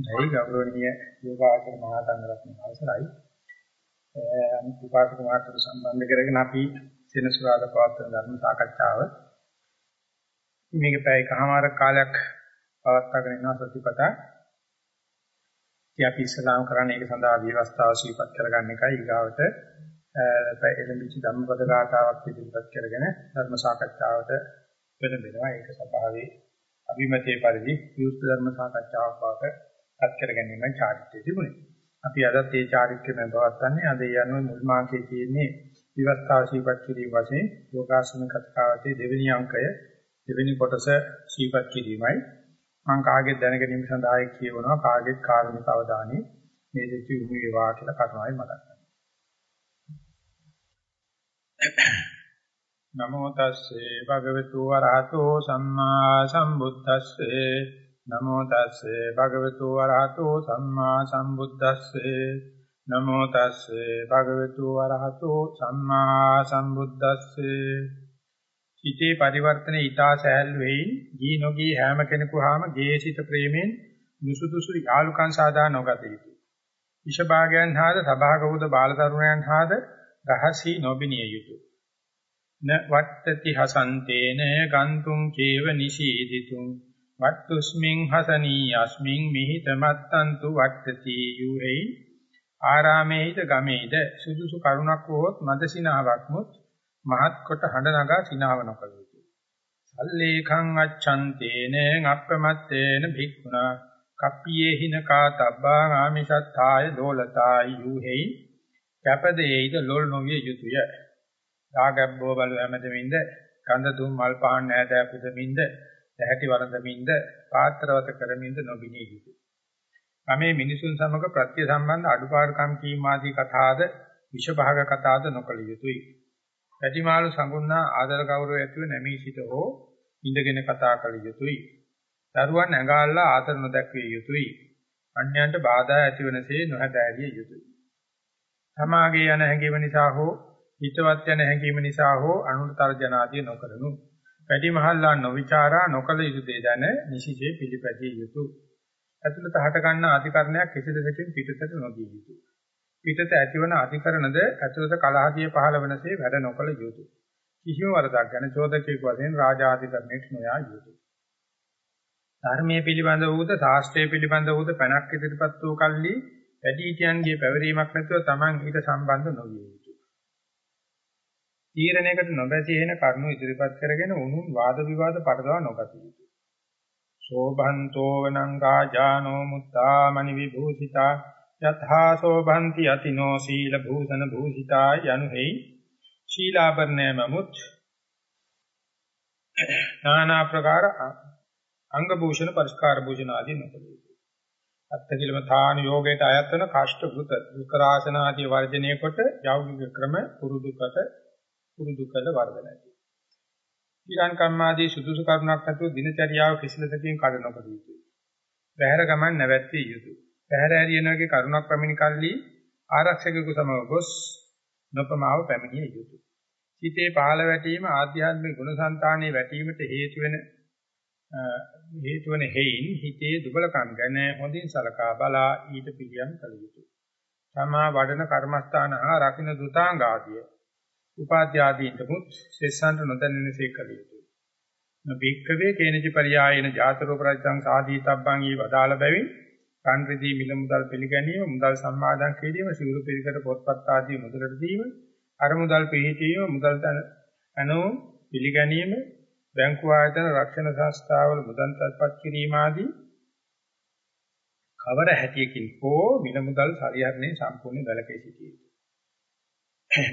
නැයි ගෞරවනීය යෝගාචර මහා සංඝරත්නය අවසරයි. අනිත් උපාසක මාතෘ සම්බන්ධ කරගෙන අපි සෙනසුරාදා පවත්වන ධර්ම සාකච්ඡාව මේක පැය කමාර කාලයක් පවත්වාගෙන යන සතිපතා. ඉතින් අපි ඉස්ලාම් කරන්නේ ඒක සඳහා විවස්ථාව සීපත් කරගන්න එකයි ඊගාවට එළඹිච්ච ධම්මපද ගාථාවක් ඉදිරිපත් කරගෙන ධර්ම සාකච්ඡාවට වෙනදෙනවා. ඒක සභාවේ අභිමතයේ පරිදි විවෘත ධර්ම සාකච්ඡාවක් බවට පත් කර ගැනීම චාරිත්‍රය තිබුණේ. අපි අදත් ඒ චාරිත්‍රයෙන් පවත්න්නේ අද අනුව මුල් මාසයේ තියෙන්නේ විවස්ථාව සීපත් කිරීම වශයෙන් යෝගාසන කතාවතේ දෙවෙනි අංකය දෙවෙනි කොටස සීපත් කිරීමයි. මම කාගෙත් දැන ගැනීම සඳහා කියවනවා කාගෙත් කාර්මික අවධානය මේ දෙක යොමු වේවා කියලා කරුණාවෙන් මතක්. නමෝ තස්සේ භගවතු වරහතෝ සම්මා සම්බුද්දස්සේ නමෝ තස්සේ භගවතු වරහතෝ සම්මා සම්බුද්දස්සේ නමෝ තස්සේ භගවතු වරහතෝ සම්මා සම්බුද්දස්සේ හිතේ පරිවර්තන ඊතා සෑහළු වෙයි ගී නොගී හැම කෙනෙකුාම ගේසිත ප්‍රේමෙන් දුසුදුසු යාලුකම් සාදා නොගත යුතුය. විෂභාගයන් හාද සභාගෞද බාලතරුණයන් හාද රහසී නොබිනිය යුතුය. න වත්තති හසන්තේන ගන්තුං චේව නිශීදිතුං වත්තුස්මින් හසනී යස්මින් මිහිත මත්තන්තු වත්තති යුහෙයි ආරාමේහිත ගමේද සුදුසු කරුණක් වොත් මදසිනාවක්මුත් මහත් කොට හඬ නගා සිනාව නොකළ යුතුය. සල්ලේඛං අච්ඡන්තේන අප්පමත්තේන භික්ඛුනා කප්පියේ හිනකා තබ්බා ආමිෂත්තාය දෝලතායි යුහෙයි කැපදේයිද ලොල් නොවිය යුතුය. දාගබ්බෝ බලු හැමදෙමින්ද කඳ දුම් මල් පහන් නැදෑ පුදමින්ද ඇහැටි වරඳමින්ද පාත්‍රවත කරමින්ද නොබිනී යුතුය. මේ මිනිසුන් සමග ප්‍රත්‍ය සම්බන්ධ අඩුපාඩුකම් කීම ආදී කතාද විෂභාග කතාද නොකළ යුතුය. පැටිමාළු සංගුණා ආදර ගෞරව ඇතිව නැමී සිට හෝ ඉඳගෙන කතා කළ යුතුය. දරුවන් ඇඟාල්ලා ආදර නොදක්විය යුතුය. අන්‍යයන්ට බාධා ඇතිවනසේ නොහැදෑරිය යුතුය. සමාගයේ යන හැඟීම නිසා හෝ හිතවත් යන හැඟීම නිසා හෝ අනුන්ට තර්ජනාදී නොකරනු. වැඩි මහල්ලා නොවිචාරා නොකල යුතු දේ දැන නිසිසේ පිළිපැදිය යුතුය. ඇතුළත හට ගන්න අධිකරණයක් කිසිදෙකින් පිටතට නොදිය යුතුය. පිටත ඇතිවන අධිකරණද ඇතුළත කලහදිය පහළ වෙනසේ වැඩ නොකළ යුතුය. කිසිම වරදක් ගැන චෝදකයෙකු වශයෙන් රාජාධිකරණයට නොයා යුතුය. ධර්මයේ පිළිබඳ වූද ශාස්ත්‍රයේ පිළිබඳ වූද පැනක් ඉදිරිපත් වූ කල්ලි වැඩිහිටියන්ගේ පැවරීමක් නැතුව Taman ඊට සම්බන්ධ නොවිය යුතුය. තීරණයකට නොබැසී එන කරුණු ඉදිරිපත් කරගෙන උනුන් වාද විවාද පටලවා නොගත යුතුය. සෝභන්තෝ වනං රාජානෝ මුත්තාමනි විභූෂිතා යථා සෝභන්ති අතිනෝ සීල භූෂණ භූෂිතා යනුෙහි ශීලාභරණයමමුත් নানা ප්‍රකාර අංග භූෂණ පරිස්කාර භූෂණ ආදී නොකළේ. අත්තිකිලම තාන යෝගයට අයත් වන කාෂ්ඨ වෘත දුක්ඛාසන ආදී වර්ජනය කොට යෞගික ක්‍රම පුරුදුකට පුරුදු කළ වර්ධනයි. ඊරන් කම්මාදී සුදුසු කරුණක් නැතුව දිනචරියාව කිසිලදකින් කඩ නොකළ යුතුය. පැහැර ගමන් නැවැත්විය යුතුය. පැහැර ඇරියනගේ කරුණක් පැමිණි කල්ලි ආරක්ෂකයෙකු සමග ගොස් නොපමාව පැමිණිය යුතුය. හිතේ පහළ වැටීම ආධ්‍යාත්මික ගුණසංතානයේ වැටීමට හේතු වෙන හේතු වෙන හේයින් හිතේ දුබලකම් ගැන හොඳින් සලකා බලා ඊට පිළියම් කළ යුතුය. තමා වඩන කර්මස්ථාන හා රකින්න දුතාංග ආදිය උපාධ්‍ය ආදීන්ටමුත් සෙස්සන්ට නොදැනෙනසේ කළ යුතුය. නබික්කවේ කේනජි පරියායන ජාතරෝ ප්‍රජං සාදීතබ්බං ඊ වදාළ බැවින් කන් රිදී මිල මුදල් පිළිගැනීම මුදල් සම්මාදන් කිරීම සිවුරු පිළිකර පොත්පත් ආදී මුදලට දීම අර මුදල් පිළිහිටීම මුදල් තන අනෝ පිළිගැනීම බැංකු ආයතන රක්ෂණ සංස්ථාවල මුදල් තත්පත් කිරීම ආදී කවර හැටියකින් හෝ මිල මුදල් පරිහරණය සම්පූර්ණ වැළකී සිටියේ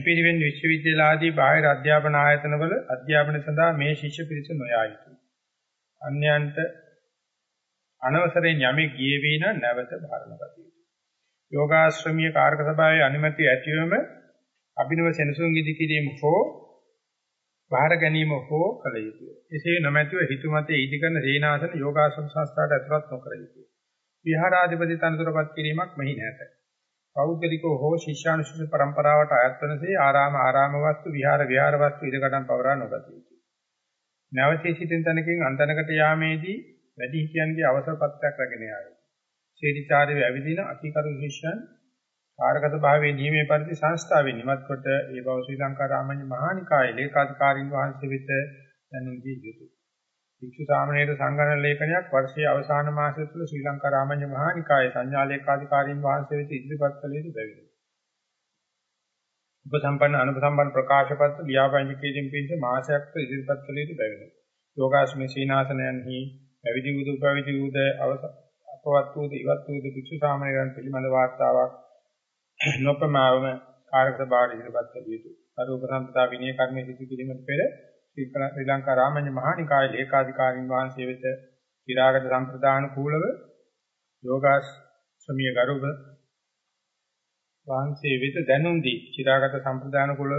පිරිවෙන් විශ්වවිද්‍යාල ආදී බාහිර අධ්‍යාපන ආයතනවල අධ්‍යාපන සඳහා මේ ශිෂ්‍ය පිරිස නොයා යුතුය. අන්‍යයන්ට අනවසරයෙන් යමෙක් ගියේ වී නම් නැවත භාරණ ගත යුතුය. යෝගාශ්‍රමීය කාර්ක සභාවේ අනුමැතිය ඇතිවම අභිනව සෙනසුන් ඉදි කිරීම හෝ බාහිර ගැනීම හෝ කළ යුතුය. එසේ නොමැතිව හිතුමතේ ඉදි කරන සේනාසන යෝගාශ්‍රම සංස්ථාවට ඇතුළත් නොකර යුතුය. විහාරාධිපති තනතුරපත් කිරීමක් මෙහි නැත. පෞද්ගලිකව හෝ ශිෂ්‍යානුශිෂ්‍ය પરම්පරාවට අයත් වනසේ ආරාම ආරාම වස්තු විහාර විහාර වස්තු ඉදකඩම් පවරා නොගත යුතුය. නැවතී සිටින තැනකින් අන්තනකට යාමේදී වැඩිහිටියන්ගේ අවසර පත්‍රයක් රැගෙන යාවි. ශේතිචාරයේ ඇවිදින අතිකරු ශිෂ්‍යයන් කාර්යගත භාවයේ නියමයේ පරිදි සංස්ථාවෙන් නිමත් කොට ඒ බව ශ්‍රී ලංකා රාමඤ්ඤ මහානිකායේ ලේකාධිකාරීන් වහන්සේ වෙත දැනුම් දී යුතුය. වික්ෂු සාමණේර සංගණන ලේඛනයක් වර්ෂයේ අවසාන මාසය තුළ ශ්‍රී ලංකා රාමඤ්ඤ මහානිකායේ සංඥා ලේකාධිකාරීන් වහන්සේ වෙත ඉදිරිපත් කළ යුතු බැවිනි. උපසම්පන්න අනුපසම්පන්න ප්‍රකාශපත් ව්‍යාපඤ්ඤකයෙන් පිට මාසයක් ඉදිරිපත් කළ යුතු බැවිනි. යෝගාශ්‍රමී සීනාසනයන්හි පැවිදි වූ පැවිදි වූද අපවත් වූ ඉවත් වූ භික්ෂු සාමණේරයන් පිළිබඳ වාර්තාවක් නොපමාවම කාර්යක බාහිර ඉදිරිපත් කළ යුතුය. අරූප සම්පදා විනය කර්මයේ සිදු කිරීමට පෙර ශ්‍රී ලංකා රාමඤ්ඤ මහානිකායේ ලේකාධිකාරීන් වහන්සේ වෙත විරාගත සම්ප්‍රදාන කූලව යෝගාශ්‍රමීය ගරුබ වහන්සේ වෙත දැනුම් දී චිරාගත සම්ප්‍රදාන කුලව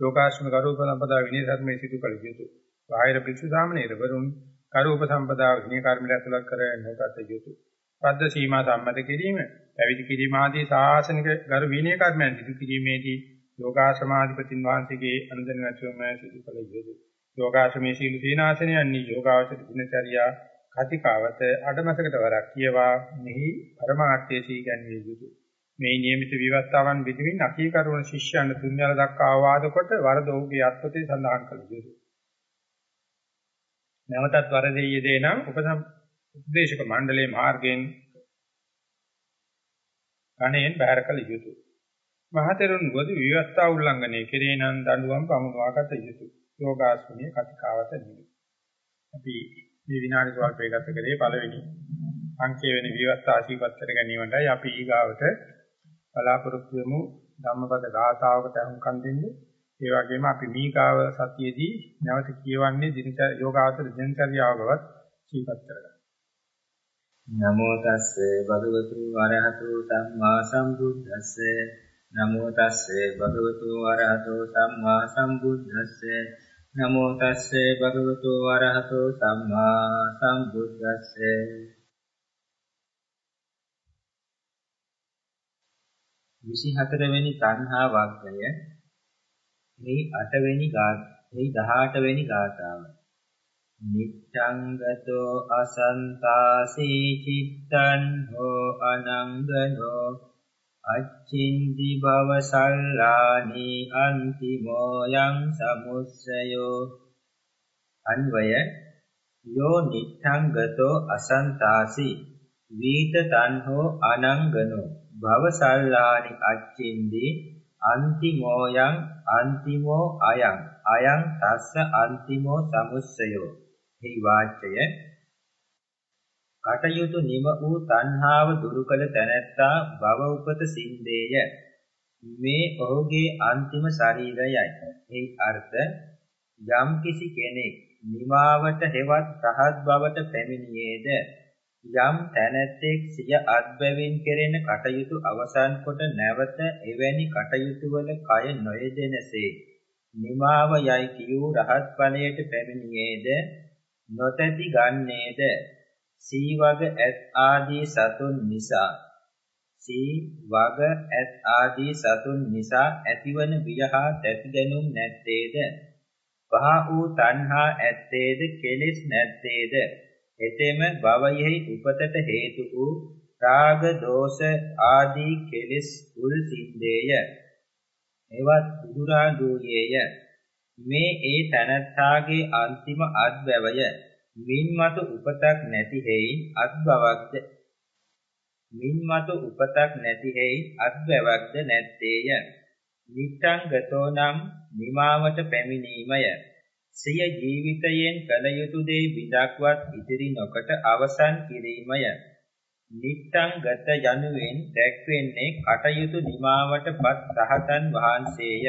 ලෝකාශ්‍රම ගරුප සම්පදා විනය ධර්මයේ සිදු කළ යුතුය. බාහිර භික්ෂු සාමණේර වරුන් ගරුප සම්පදා විනය කර්මයට ඇතුළත් කර නොගත යුතුය. පද්ද සීමා සම්මත කිරීම, පැවිදි කිරීම ආදී සාසනික ගරු විනය කර්මයන් සිදු කිරීමේදී යෝගාශ්‍රමාධිපතින් වහන්සේගේ අනුදැන නැතිවම සිදු කළ යුතුය. යෝගාශ්‍රමයේ සීල සීනාසනයන්හි යෝගාවචර දිනචර්යා කතිකාවත අඩමසකට වරක් කියවා මෙහි පරමාර්ථයේ සී ගැන්විය යුතුය. මේ නියමිත විවස්ථාවන් විදිමින් අකීකරුණ ශිෂ්‍යයන් තුන්වල දක්වා ආවාද කොට වරද ඔහුගේ අත්පොතේ සඳහන් කළ යුතුය. නැවතත් වරදේ යෙදේ නම් උපසම් උපදේශක මණ්ඩලයේ මාර්ගයෙන් කණෙන් බැහැර කළ යුතුය. මහතෙරුන් වදු විවස්ථා උල්ලංඝනය කෙරේ නම් දඬුවම් පමුණවාගත යුතුය. යෝගාශ්‍රමයේ කතිකාවත නිවි. අපි මේ විනාඩි ස්වල්පය ගත කරේ පළවෙනි අංකයේ වෙන විවස්ථා ආශීර්වාද කර ගැනීමටයි අපි ඊගාවට බලාපොරොත්තු වෙමු ධම්මපද ගාථාවකට අහුම්කම් දෙන්නේ. ඒ වගේම අපි මීකාව සතියේදී නැවත කියවන්නේ දිනච යෝගාවතර දිනචර්යාව බවත් සිහිපත් කරගන්න. නමෝ තස්සේ භගවතු වරහතු සම්මා සම්බුද්දස්සේ නමෝ තස්සේ භගවතු වරහතු සම්මා සම්බුද්දස්සේ. නමෝ තස්සේ භගවතු වරහතු සම්මා සම්බුද්දස්සේ. 24 වෙනි තණ්හා වර්ගය මේ 8 වෙනි මේ 18 වෙනි ගාථාව. නිච්ඡංගතෝ අසන්තාසී චිත්තං හෝ අනංගනෝ අච්චින්දි භව සල්ලානි අන්තිමෝ යං සමුස්සයෝ. අන්වය යෝ නිච්ඡංගතෝ අසන්තාසී වීත තන්හෝ අනංගනෝ. භවසල්ලානි අච්චින්දි අන්තිමෝයං අන්තිමෝ අයං අයං තස්ස අන්තිමෝ සමුස්සයෝ. මේ වාක්‍යය කටයුතු නිම වූ තණ්හාව දුරු කළ තැනැත්තා භව උපත සින්දේය. මේ ඔහුගේ අන්තිම ශරීරයයි. ඒ අර්ථ යම් කිසි කෙනෙක් නිමාවට හෙවත් රහත් බවට පැමිණියේද යම් තැනැත්තෙක් සිය අත්බැවින් කෙරෙන කටයුතු අවසන් කොට නැවත එවැනි කටයුතු වල කය නොයෙදෙනසේ නිමාව යයි කියූ රහත් ඵලයට පැමිණියේද නොතැති ගන්නේද? සීවග ඇත් ආදී සතුන් නිසා සී වග ඇත් ආදී සතුන් නිසා ඇතිවන වියහා තැති ගැනුම් නැත්තේද පහ වූ තණ්හා ඇත්තේද කෙලෙස් නැත්තේද එතෙම භවයෙහි උපතට හේතු වූ රාග දෝෂ ආදී කෙලෙස් උල් සින්දේය. එවත් උදුරා දූයේය. මේ ඒ තනත්තාගේ අන්තිම අත්බවය මින්මතු උපතක් නැති හේයින් අත්බවක්ද මින්මතු උපතක් නැති හේයින් අත්බවක්ද නැත්තේය. නිත්තං ගතෝ නම් නිමාවට පැමිණීමය. සිය ජීවිතයෙන් කළ යුතු දේ විදක්වත් ඉතිරි නොකොට අවසන් කිරීමය. නිත්තං ගත යනුවෙන් දැක්වෙන්නේ කටයුතු නිමාවටපත් රහතන් වහන්සේය.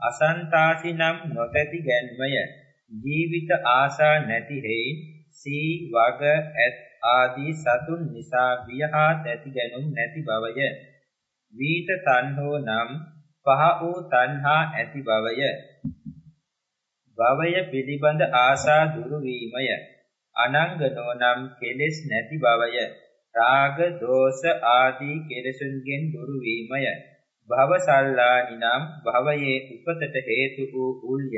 අසන්තාසි නම් නොතැති ගැන්මය. ජීවිත ආසා නැති හේයින් සී වග ඇත් ආදී සතුන් නිසා වියහා තැති ගැනුම් නැති බවය. වීත තණ්හෝ නම් පහ වූ තණ්හා ඇති බවය. භවය පිළිබඳ ආසා දුරු වීමය. අනංගනෝ නම් කෙලෙස් නැති බවය. රාග, දෝෂ ආදී කෙලෙසුන්ගෙන් දුරු වීමය. භවසල්ලානි නම් භවයේ උපතට හේතු වූ උල්ය.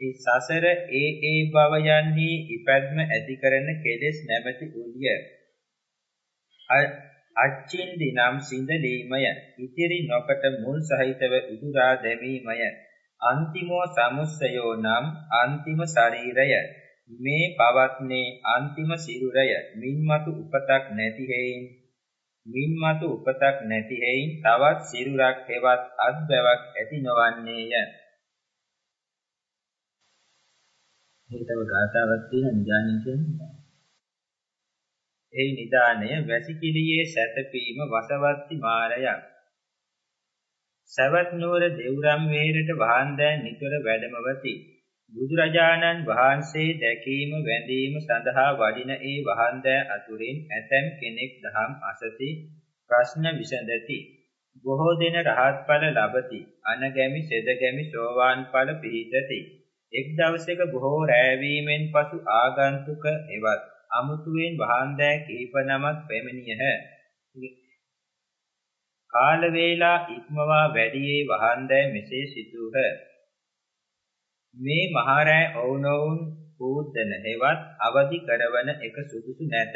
ඒ සසර ඒ ඒ භවයන්හි ඉපැද්ම ඇති කරන කෙලෙස් නැමැති උල්ය. අච්චින්දි නම් සිඳලීමය ඉතිරි නොකට මුල් සහිතව උදුරා දැමීමය. අන්තිමෝ සමුස්සයෝ නම් අන්තිම ශරීරය. මේ පවත්නේ අන්තිම සිරුරය. මින්මතු උපතක් නැති හේයින්. මින්මතු උපතක් නැති හේයින් තවත් සිරුරක් හෙවත් අත්බැවක් ඇති නොවන්නේය. මේ තව ගාථාවක් තියෙන නිදානින් කියන්නේ. ඒ නිදානය වැසිකිළියේ සැතපීම වසවත්ති මාරයක්. සවැත් නුවර දෙව්රම් වේරට වහන්දෑ නිතර වැඩමවති. බුදුරජාණන් වහන්සේ දැකීම වැඳීම සඳහා වඩින ඒ වහන්දෑ අතුරින් ඇතැම් කෙනෙක් දහම් අසති ප්‍රශ්න විසඳති. බොහෝ දෙන රහත් ඵල ලබති. අනගැමි සෙදගැමි සෝවාන් ඵල පිහිටති. එක් දවසක බොහෝ රැවීමෙන් පසු ආගන්තුක එවත් අමුතුවෙන් වහන්දෑ කීප නමක් පැමිණියහ. කාල වේලා ඉක්මවා වැඩියේ වහන්දෑ මෙසේ සිටූහ. මේ මහරෑ ඔවුනොවුන් පූද්දන හෙවත් අවදි කරවන එක සුදුසු නැත.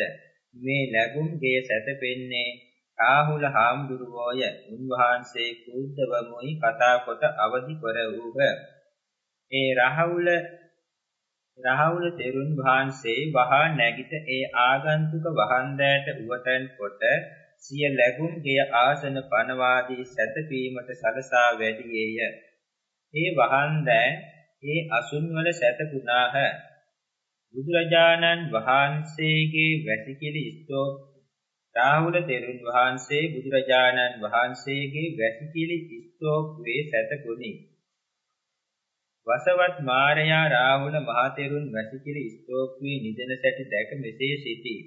මේ ලැබුම් ගේ සැතපෙන්නේ රාහුල හාමුදුරුවෝය. උන්වහන්සේ කුද්දවමුයි කතා කොට අවදි කරවූහ. ඒ රාහුල රාහුල තෙරුන් වහන්සේ වහා නැගිට ඒ ආගන්තුක වහන්දෑට උවටන් කොට සිය ලැබුම් ගෙය ආසන පනවාදී සැතපීමට සලසා වැඩියේය. ඒ වහන්දෑ ඒ අසුන් වල සැතපුණාහ. බුදුරජාණන් වහන්සේගේ වැසිකිලි ස්තෝප රාහුල තෙරුන් වහන්සේ බුදුරජාණන් වහන්සේගේ වැසිකිලි ස්තෝප්වේ සැතපුණි. වසවත් මාරයා රාහුල මහතෙරුන් වැසිකිලි ස්තෝප්වේ නිදන සැටි දැක මෙසේ සිටී.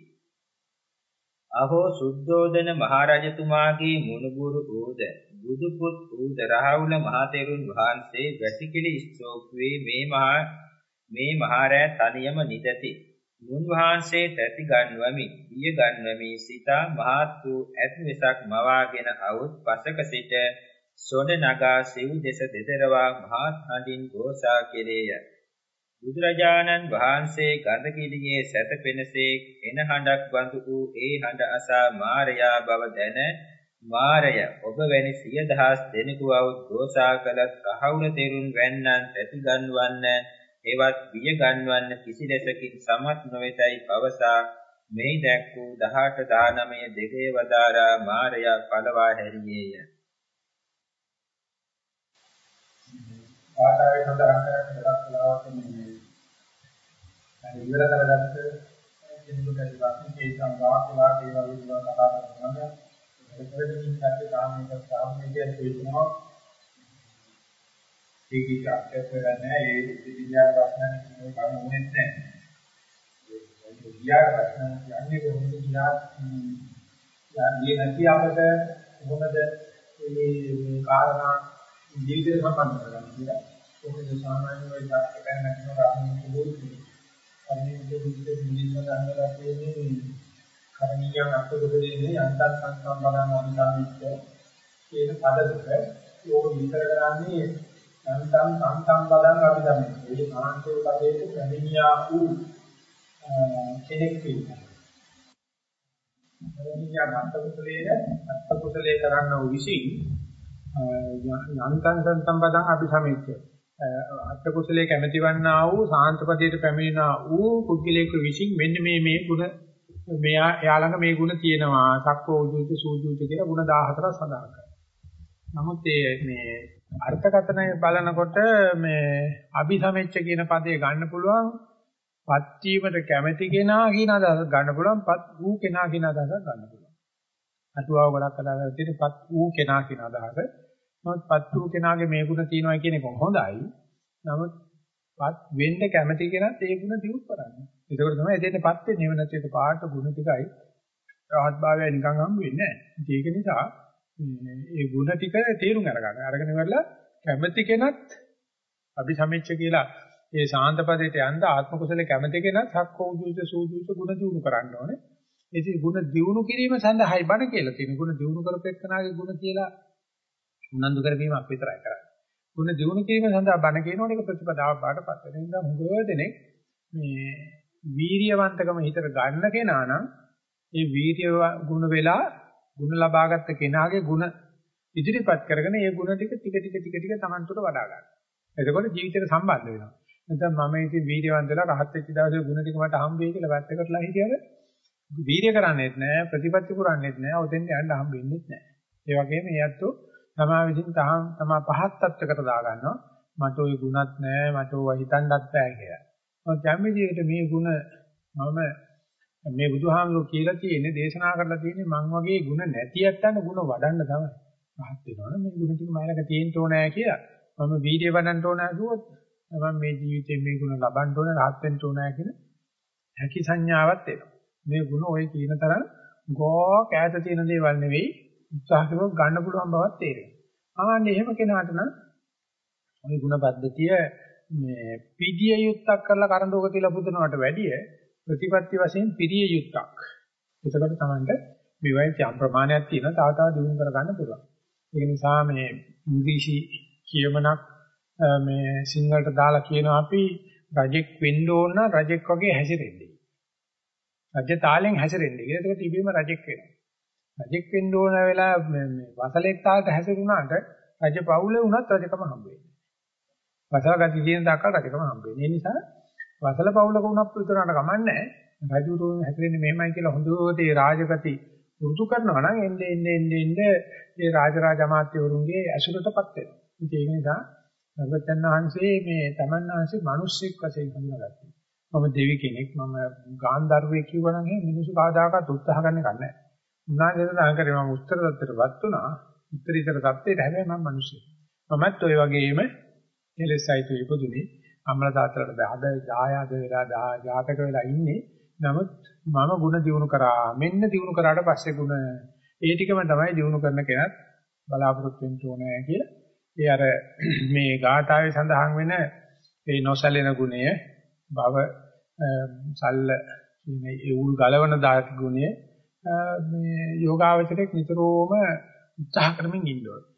අහෝ සුද්ධෝදන මහරජතුමාගේ මුණුබුරු ඌද බුදුපුත් ඌද රාහුල මහතෙරුන් වහන්සේ වැසිකිලි ස්තෝප්වේ මේ මහා මේ මහරෑ තනියම නිදති. මුන්වහන්සේ තැති ගන්වමි, බිය ගන්වමි, සිතා මහත් වූ ඇත් වෙසක් මවාගෙන අවුත් පසක සිට සොඩ නගා සිව් දෙස දෙදරවා මහත් හඬින් ഘോഷා කෙරේය. බුදුරජාණන් වහන්සේ ගන්ධකිරියේ සැතපෙනසේ එන හඬක් බඳු වූ ඒ හඬ අසා මාරයා බව දැන මාරය ඔබ වැනි සිය දහස් දෙනෙකු වුත් ഘോഷා කළත් රහවුල තෙරුන් වැන්නන් තැති ගන්වන්න එවත් බිය ගන්වන්න කිසි ලෙසකින් සමත් නොවේතයි පවසා මෙහි දැක් වූ 18 19 දෙකේ වදාරා මාරයා පළවා හැරියේය ආදාය සඳහන් කරන ගොඩක් වෙලාවට මේ අර ඉවර කරගත්ත කෙනෙකුට ඉවත් ඒ සංවාද වාද ඒ වගේ දේවල් කතා කරනවා. ඒක වෙනින් කටේ කාමයක සාමයේ කියනවා. ඒක ඉක්කත් කරන්නේ ඒ විද්‍යාව ප්‍රශ්න මේ කම උනේ නැහැ. ඒක විද්‍යාව ප්‍රශ්න යන්නේ කොහොමද කියලා යන්නේ නැති අපට කොහොමද මේ කාරණා ජීවිතය සම්බන්ධ කරගන්න කියලා. ඒක සාමාන්‍ය වෙයි තාක්ෂ කරන කෙනෙකුට අහන්න පුළුවන්. අනිත් දෙවිද මුලින්ම ගන්නවා කියන්නේ කරණීයන් අත්දොදෙන්නේ අන්තං සංසම්බරණ අභිධාමිච්ච කියන පද දෙක. ඒක විතර කරන්නේ අන්තං සංසම්බරණ අභිධාමිච්ච. මේ මානසික පදයේ ප්‍රමිනියා වූ කෙනෙක් කියනවා. කරණීයන් අත්දොදලේ අත්කුසලේ කරන්න වූ විසින් යන්තං සම්පදං අපි සමිච්ච. අත්ත කුසලයේ කැමැතිවන්නා වූ සාන්තපදයට පැමිණෙනා වූ කුජලේක විසින් මෙන්න මේ මේ ගුණ මෙයා එයා ළඟ මේ ගුණ තියෙනවා. සක්කෝ උජුත සූජුත කියලා ගුණ 14ක් සඳහන් කරනවා. නමුත් මේ අර්ථකථනය බලනකොට මේ අபிසමෙච්ච කියන පදේ ගන්න පුළුවන්. පත් වීමට කැමැති කෙනා කියන අදහස ගන්න පුළුවන්. පත් වූ කෙනා කියන අදහස ගන්න පුළුවන්. අටුවාව ගොඩක් කතා කරලා තියෙන පත් වූ කෙනා කියන අදහස. නමුත් පත්තු කෙනාගේ මේ ගුණ තියෙනවා කියන එක හොඳයි. නමුත් පත් වෙන්න කැමති කෙනත් ඒ ගුණ දියුත් කරන්නේ. ඒක තමයි එදෙන්නපත් වෙන්නේ නැත්නම් ඒක පාට ගුණ ටිකයි රහත් භාවය නිකන් හම් වෙන්නේ නැහැ. ඒක නිසා මේ ගුණ ටික තේරුම් අරගන්න. අරගෙන ඉවරලා කැමති කෙනත් අපි සමිච්ච කියලා ඒ ශාන්ත පදයට යන්න ආත්ම කුසලේ කැමති කෙනත් සක්කෝ උජුත සූජුත ගුණ දියුණු කරන්න ඕනේ. ඒ කිසි ගුණ දියුණු කිරීම සඳහායි බණ කියලා තියෙන ගුණ දියුණු කරපෙන්නාගේ ගුණ කියලා උනන්දු කරවීමක් විතරයි කරන්නේ. ගුණ දිනු කිරීම සඳහා බණ කියනකොට ඒක ප්‍රතිපදාවක් බාටපත් වෙන නිසා මුගව දෙනෙක් මේ වීරියවන්තකම හිතට ගන්න කෙනා නම් ඒ වීර්ය ගුණ වෙලා ගුණ ලබාගත් කෙනාගේ ගුණ ඉදිරිපත් කරගෙන ඒ ගුණ ටික ටික ටික ටික ටික Tamanට වඩා ගන්න. එතකොට ජීවිතේට සම්බන්ධ වෙනවා. නැත්නම් මම ඉතින් වීර්යවන්ත වෙලා රහත් වෙච්ච දවසේ ගුණ ටික මට හම්බ වෙයි කියලා වැත්තකටලා හිටියද වීර්ය කරන්නේත් නැහැ ප්‍රතිපත්ති පුරන්නේත් නැහැ ඔතෙන් යන්න හම්බ වෙන්නේත් නැහැ. ඒ වගේම එයත්තු තමා විසින් තහම් තමා පහත් තත්ත්වකට දා ගන්නවා. මට ওই ගුණත් නැහැ මට ඕවා හිතන්නත් බෑ කියලා. මොකද යම් විදිහකට මේ ගුණ මම මේ බුදුහාමුදුරුවෝ කියලා තියෙන්නේ දේශනා කරලා තියෙන්නේ මං වගේ ගුණ නැති යත්තන්න ගුණ වඩන්න තමයි. පහත් වෙනවනේ මේ ගුණ ටික මයිලක තියෙන්න ඕනෑ කියලා. මම වීඩියෝ වඩන්න ඕනෑ කිව්වොත් මම මේ ජීවිතේ මේ ගුණ ලබන්න ඕන රහත් වෙන්න ඕනෑ කියන හැකි සංඥාවක් එනවා. මේ ගුණ ඔය කියන තරම් ගෝ කෑත තියෙන දේවල් නෙවෙයි උත්සාහ කරලා ගන්න පුළුවන් බවක් තේරෙනවා. ආන්නේ එහෙම කෙනාට නම් ওই ಗುಣ පද්ධතිය මේ පිළිය යුක්තක් කරලා කරඬෝක තියලා පුදනවට වැඩිය ප්‍රතිපත්ති වශයෙන් පිළිය යුක්තක්. එතකොට තමයි මේ වගේ යම් ප්‍රමාණයක් තියෙන තව තව දිනු කර ගන්න පුළුවන්. ඒ නිසා මේ ඉංග්‍රීසි කියමනක් මේ සිංහලට දාලා කියනවා අපි රජෙක් වෙන්න ඕන නම් රජෙක් වගේ හැසිරෙන්නේ. රජ තාලෙන් හැසිරෙන්නේ. ඒක තිබීම රජෙක් වෙනවා. රජෙක් වෙන්න ඕන වෙලාව මේ වසලෙක් තාලට හැසිරුණාට රජ පවුලේ වුණත් රජකම හම්බ වෙන්නේ. වසල ගති තියෙන දාකල් රජකම හම්බ වෙන්නේ. ඒ නිසා වසල පවුලක වුණත් විතරකට කමන්නේ රජුරුන් හැසිරෙන්නේ මෙහෙමයි කියලා හොඳට ඒ රාජගති වෘතු කරනවා නම් එන්නේ එන්නේ එන්නේ එන්නේ ඒ රාජරාජ අමාත්‍යවරුන්ගේ ඇසුරටපත් වෙනවා. ඒක නිසා භගවතයන් වහන්සේ මේ තමන් වහන්සේ මිනිස්සෙක් වශයෙන් හඳුනාගත්තා. මම දෙවි කෙනෙක් මම ගාන්ධර්වයෙක් කිව්වනම් එහෙනම් මිනිස්සු කවදාකවත් උත්සාහ ගන්න කන්නේ නැහැ. උනාගෙන දාකරේ මම උත්තර தත්තරපත් වුණා. උත්තරීතර தත්තරේට හැබැයි මම මිනිස්සෙක්. මමත් ওই වගේම එලෙසයිතු ඉපදුනේ. අම්ල දාතරට හද දායාද වෙලා ජාතක වෙලා ඉන්නේ. නමුත් මම ಗುಣ දිනු කරා. මෙන්න දිනු කරාට පස්සේ ಗುಣ ඒ ටිකම තමයි දිනු කරන කෙනත් බලාපොරොත්තු වෙන්න ඕනේ කියලා. ඒ අර මේ ගාථාවේ සඳහන් වෙන ඒ නොසැලෙන ගුණය භව සල්ල මේ ඒ උල් ගලවන දායක ගුණය මේ යෝගාවචරයක් නිතරම උත්සාහ කරමින් ඉන්න ඕනේ.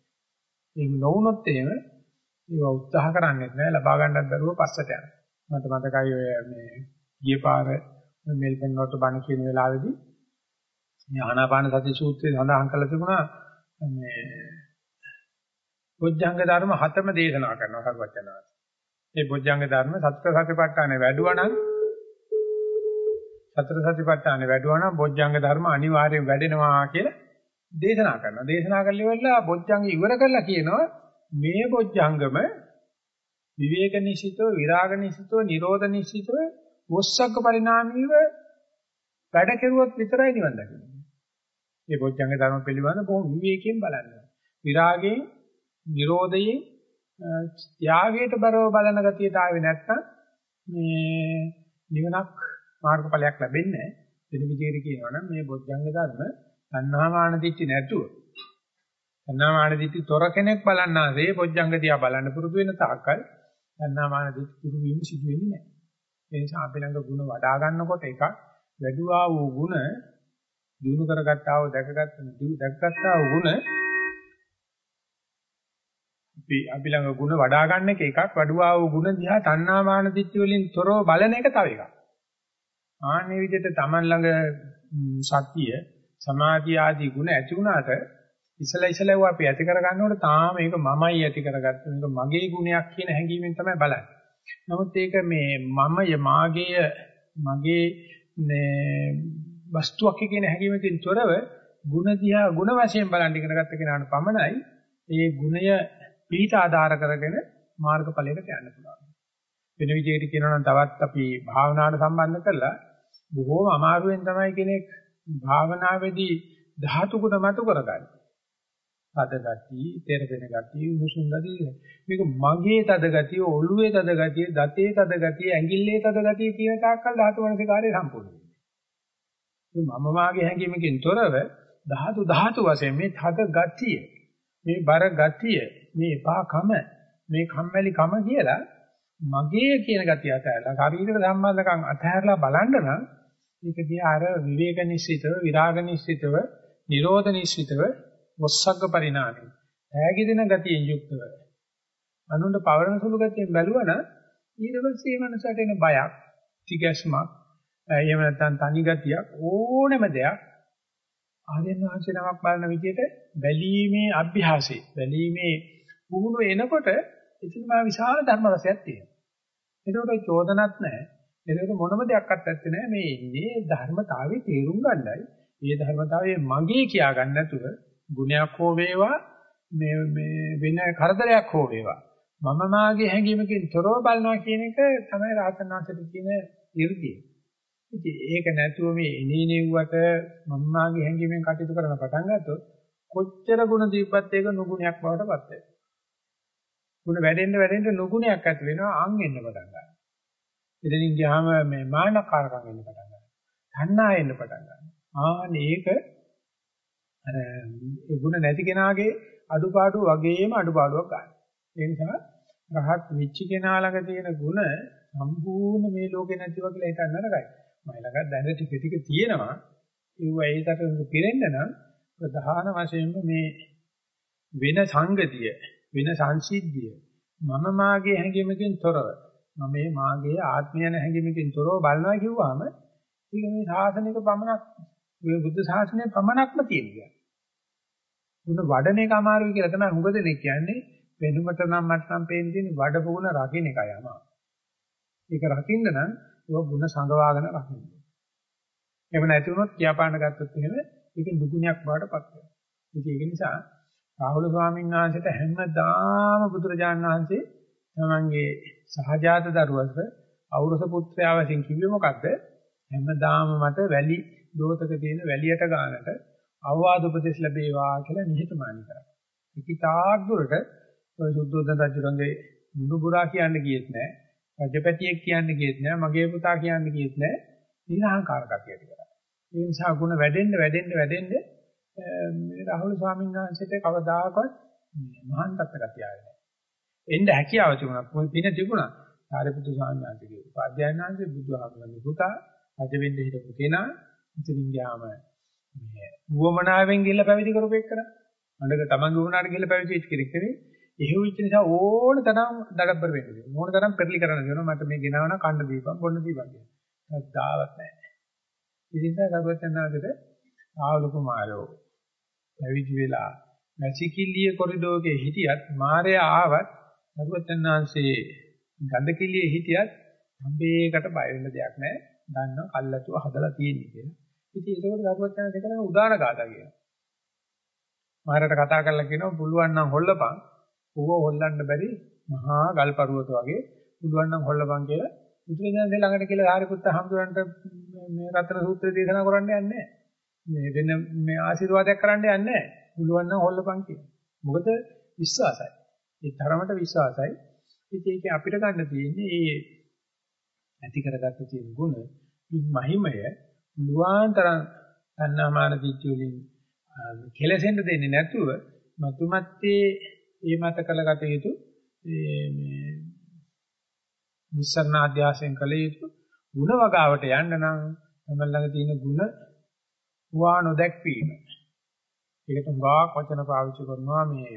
ඒක නොවුනොත් එහෙම ඒව උත්සාහ කරන්නේ නැහැ ලබා ගන්නත් බැරුව පස්සට යනවා. මට මතකයි ඔය මේ ගිය පාර මෙල්බන් වලට බණ කියන වෙලාවේදී මේ ආනාපාන සති සූත්‍රයේ සඳහන් කරලා තිබුණා මේ බොජ්ජංග ධර්ම හතම දේශනා කරනවා සර්වඥාන්සේ. මේ බොජ්ජංග ධර්ම සත්‍ය සතිපට්ඨාන වැඩුවා නම් සතර සතිපට්ඨාන වැඩුවා නම් බොජ්ජංග ධර්ම අනිවාර්යෙන් වැඩෙනවා කියලා දේශනා කරනවා. දේශනා කරලා ඉවරලා බොජ්ජංග ඉවර කරලා කියනවා මේ බොජ්ජංගම විවේක නිසිතව, විරාග නිසිතව, නිරෝධ නිසිතව, වොස්සග්ග පරිණාමීව වැඩ කෙරුවොත් විතරයි නිවන් දකින්නේ. මේ බොජ්ජංග ධර්ම පිළිබඳ බොහොම විවේකයෙන් බලන්න. විරාගයෙන්, නිරෝධයෙන්, ත්‍යාගයට බරව බලන ගතියට ආවේ නැත්නම් මේ නිවනක් මාර්ගඵලයක් ලැබෙන්නේ නැහැ. වෙන විදිහට කියනවනම් මේ බොජ්ජංග ධර්ම තණ්හාමාන දිට්ඨි නැතුව තණ්හාමාන දිට්ඨි තොර කෙනෙක් බලන්නාසේ බොජ්ජංග දිහා බලන්න පුරුදු වෙන තාක්කල් තණ්හාමාන දිට්ඨි පුරු වීම සිදු වෙන්නේ නැහැ. ඒ නිසා අපි ළඟ ಗುಣ වඩා ගන්නකොට එකක් වැඩුවා වූ ಗುಣ දිනු කරගත්තා වූ දැකගත් දැක්ගත්තා වූ ಗುಣ අපි අපි ළඟ ಗುಣ වඩා ගන්න එක එකක් වඩුවා වූ ಗುಣ දිහා තණ්හාමාන දිට්ඨි වලින් තොරව බලන එක තව එකක්. ආන්නේ විදිහට Taman ළඟ සතිය සමාධිය ආදී ගුණ ඇති වුණාට ඉසලා ඉසලා ඒවා අපි ඇති කරගන්නකොට තාම මේක මමයි ඇති කරගත්තේ මේක මගේ ගුණයක් කියන හැඟීමෙන් තමයි බලන්නේ. නමුත් ඒක මේ මමය මාගේ මගේ මේ වස්තුවක් කියන හැඟීමකින් තොරව ගුණ දිහා ගුණ වශයෙන් බලන් ඉගෙන ගන්න කෙනාට පමණයි ඒ ගුණය පිට ආධාර කරගෙන මාර්ගඵලයට යන්න පුළුවන්. වෙන විදිහකට කියනවා නම් තවත් අපි භාවනාවට සම්බන්ධ කරලා බොහෝම අමාරුවෙන් තමයි කෙනෙක් භාවනාවේදී ධාතු ගුණ මතු කරගන්නේ. තද ගතිය, තෙරපෙන ගතිය, උණුසුම් ගතිය. මේක මගේ තද ගතිය, ඔළුවේ තද ගතිය, දතේ තද ගතිය, ඇඟිල්ලේ තද ගතිය කියන තාක්කල් ධාතු වනසිකාරය සම්පූර්ණ වෙනවා. මම මාගේ හැඟීමකින් තොරව ධාතු ධාතු වශයෙන් මේ තද ගතිය, මේ බර ගතිය, මේ එපාකම, මේ කම්මැලි කම කියලා මගේ කියන ගතිය අතහැරලා ශරීරයට සම්බන්ධකම් අතහැරලා බලන්න නම් මේක දිහා අර විවේක නිශ්චිතව, විරාග නිශ්චිතව, නිරෝධ නිශ්චිතව, වස්සග්ග පරිණාමය. ඈගිදෙන ගතියෙන් යුක්තව. අනුන්ට පවරන සුළු ගතියෙන් බැලුවනම් ඊට පස්සේ මනසට එන බයක්, තිගැස්මක්, එහෙම නැත්නම් තනි ගතියක් ඕනෙම දෙයක් ආර්යයන් වහන්සේ නමක් බලන විදිහට බැලීමේ අභ්‍යාසය බැලීමේ පුහුණුව එනකොට එතන මා විශාල ධර්ම රසයක් තියෙනවා. ඒකට චෝදනක් නැහැ. ඒකට මොනම දෙයක්වත් නැත්තේ නෑ මේ ඉන්නේ ධර්මතාවයේ තේරුම් ගන්නයි. මේ ධර්මතාවයේ මගේ කියා ගන්න නැතුව ගුණයක් හෝ වේවා මේ මේ වෙන කරදරයක් හෝ වේවා මම මාගේ හැඟීමකින් තොරව බලනවා කියන එක තමයි රාතනාසට කියන නිර්දී. ඉතින් ඒක නැතුව මේ එනේ නෙව්වට මම මාගේ හැඟීමෙන් කටයුතු කරන පටන් ගත්තොත් කොච්චර ಗುಣ දීපත් ඒක නුගුණයක් බවට පත් වෙනවා. ಗುಣ වැඩෙන්න වැඩෙන්න නුගුණයක් ඇති වෙනවා අන් එන්න පටන් ගන්නවා. එතනින් ගියාම මේ මානකාරකම් එන්න පටන් ගන්නවා. තණ්හා එන්න පටන් ගන්නවා. ආන ඒක අර ඒ ಗುಣ නැති කෙනාගේ අඩුපාඩු වගේම අඩුපාඩුවක් ගන්න. ඒ නිසා රහත් වෙච්ච කෙනා ළඟ තියෙන ಗುಣ සම්පූර්ණ මේ ලෝකේ නැතිව කියලා හිතන්න නරකයි. මම ළඟ දැන ටික ටික තියෙනවා. ඒව ඒකට පිරෙන්න නම් ප්‍රධාන වශයෙන්ම මේ වෙන සංගතිය, වෙන සංසිද්ධිය මම මාගේ හැඟීමකින් තොරව මම මේ මාගේ ආත්මය යන හැඟීමකින් තොරව බලනවා කිව්වම ඒක මේ ශාසනික පමණක් මේ බුද්ධ ශාසනය පමණක්ම තියෙනවා. උන වඩන එක අමාරුයි කියලා තමයි හුඟ දෙනෙක් කියන්නේ වෙනුමට නම් මට නම් පේන්නේ තියෙන වඩපුගුණ රකින්න එකයි අමාරු. ඒක රකින්න නම් ඒක ಗುಣ සංගවාගෙන රකින්න. එහෙම නැති වුණොත් කියාපාන්න ගත්තොත් එහෙම ඒක දුගුණයක් බවට පත් වෙනවා. ඉතින් ඒක නිසා රාහුල ස්වාමීන් වහන්සේට හැමදාම බුදුරජාණන් වහන්සේ තමන්ගේ සහජාත දරුවස අවුරුස පුත්‍රයා වශයෙන් කිව්වේ මොකද්ද? හැමදාම මට වැලි දෝතක තියෙන වැලියට ගානට අවවාද උපදෙස් ලැබේවා කියලා නිහතමානී කරා. ඉතිතාක් දුරට ඔය සුද්ධෝදන රජුගේ නුඹුරා කියන්න ගියෙත් නෑ. රජපැටියෙක් කියන්න ගියෙත් නෑ. මගේ පුතා කියන්න ගියෙත් නෑ. නිරහංකාර කතියට කරා. ඒ නිසා ගුණ වැඩෙන්න වැඩෙන්න වැඩෙන්න මේ රාහුල ස්වාමීන් වහන්සේට කවදාකවත් මහාන් තත්ත්වයක් ආවේ එන්න හැකියාව තිබුණා. මොකද පින තිබුණා. සාරිපුත්තු ස්වාමීන් වහන්සේගේ උපාධ්‍යයන් වහන්සේ බුදුහාමුදුරන්ගේ පුතා රජ වෙන්න හිටපු කෙනා ඉතින් ගියාම මේ වුවමනාවෙන් ගිහිල්ලා පැවිදි කරපෙක් කරා. අඬක තමන්ගේ වුණාට ගිහිල්ලා පැවිදි වෙච්ච කෙනෙක් නෙවෙයි. එහෙව් වෙච්ච නිසා ඕන තරම් දඩබ්බර වෙන්න දෙනවා. ඕන තරම් පෙරලි කරන්න දෙනවා. මට මේ ගෙනවන කන්න දීපන් බොන්න දීපන් කියලා. දාවත් නැහැ. ඉතින් සරුවචනාදට ආවලු කුමාරයෝ පැවිදි වෙලා මැසිකිල්ලිය කොරිඩෝරේ හිටියත් මාරයා ආවත් සරුවචනාංශේ ගන්ධකිල්ලියේ හිටියත් හම්බේකට බය වෙන්න දෙයක් නැහැ. දන්නවා කල්ලාතුව හදලා තියෙන්නේ කියලා. ඉතින් ඒකෝට සරුවචනාංශ දෙකම උදාන ගාථා කියනවා. මාරයට කතා කරලා කියනවා පුළුවන් නම් හොල්ලපන්. ඌව හොල්ලන්න බැරි මහා ගල් පරුවත වගේ පුළුවන් නම් හොල්ලපන් කියලා බුදුරජාණන් ළඟට කියලා ආරිපුත්ත හම්දුරන්ට මේ රත්න සූත්‍රය දේශනා කරන්න යන්නේ නැහැ. මේ වෙන මේ ආශිර්වාදයක් කරන්න යන්නේ නැහැ. පුළුවන් නම් හොල්ලපන් කියන. මොකද විශ්වාසයි. ඒ තරමට විශ්වාසයි. ඉතින් ඒක අපිට ගන්න තියෙන්නේ මේ ඇති කරගත්ත තියෙන ගුණ මහිමය ලුවාන්තරන් අන්නාමාන දිච්ච වලින් කෙලසෙන්න දෙන්නේ නැතුව මතුමැත්තේ මේ මත කළගත යුතු මේ නිස්සරණ අධ්‍යාසයෙන් කළ යුතු ಗುಣ වගාවට යන්න නම් තමයි ළඟ තියෙන ಗುಣ හුවා නොදැක්වීම. ඒකට උගාක් වචන පාවිච්චි කරනවා මේ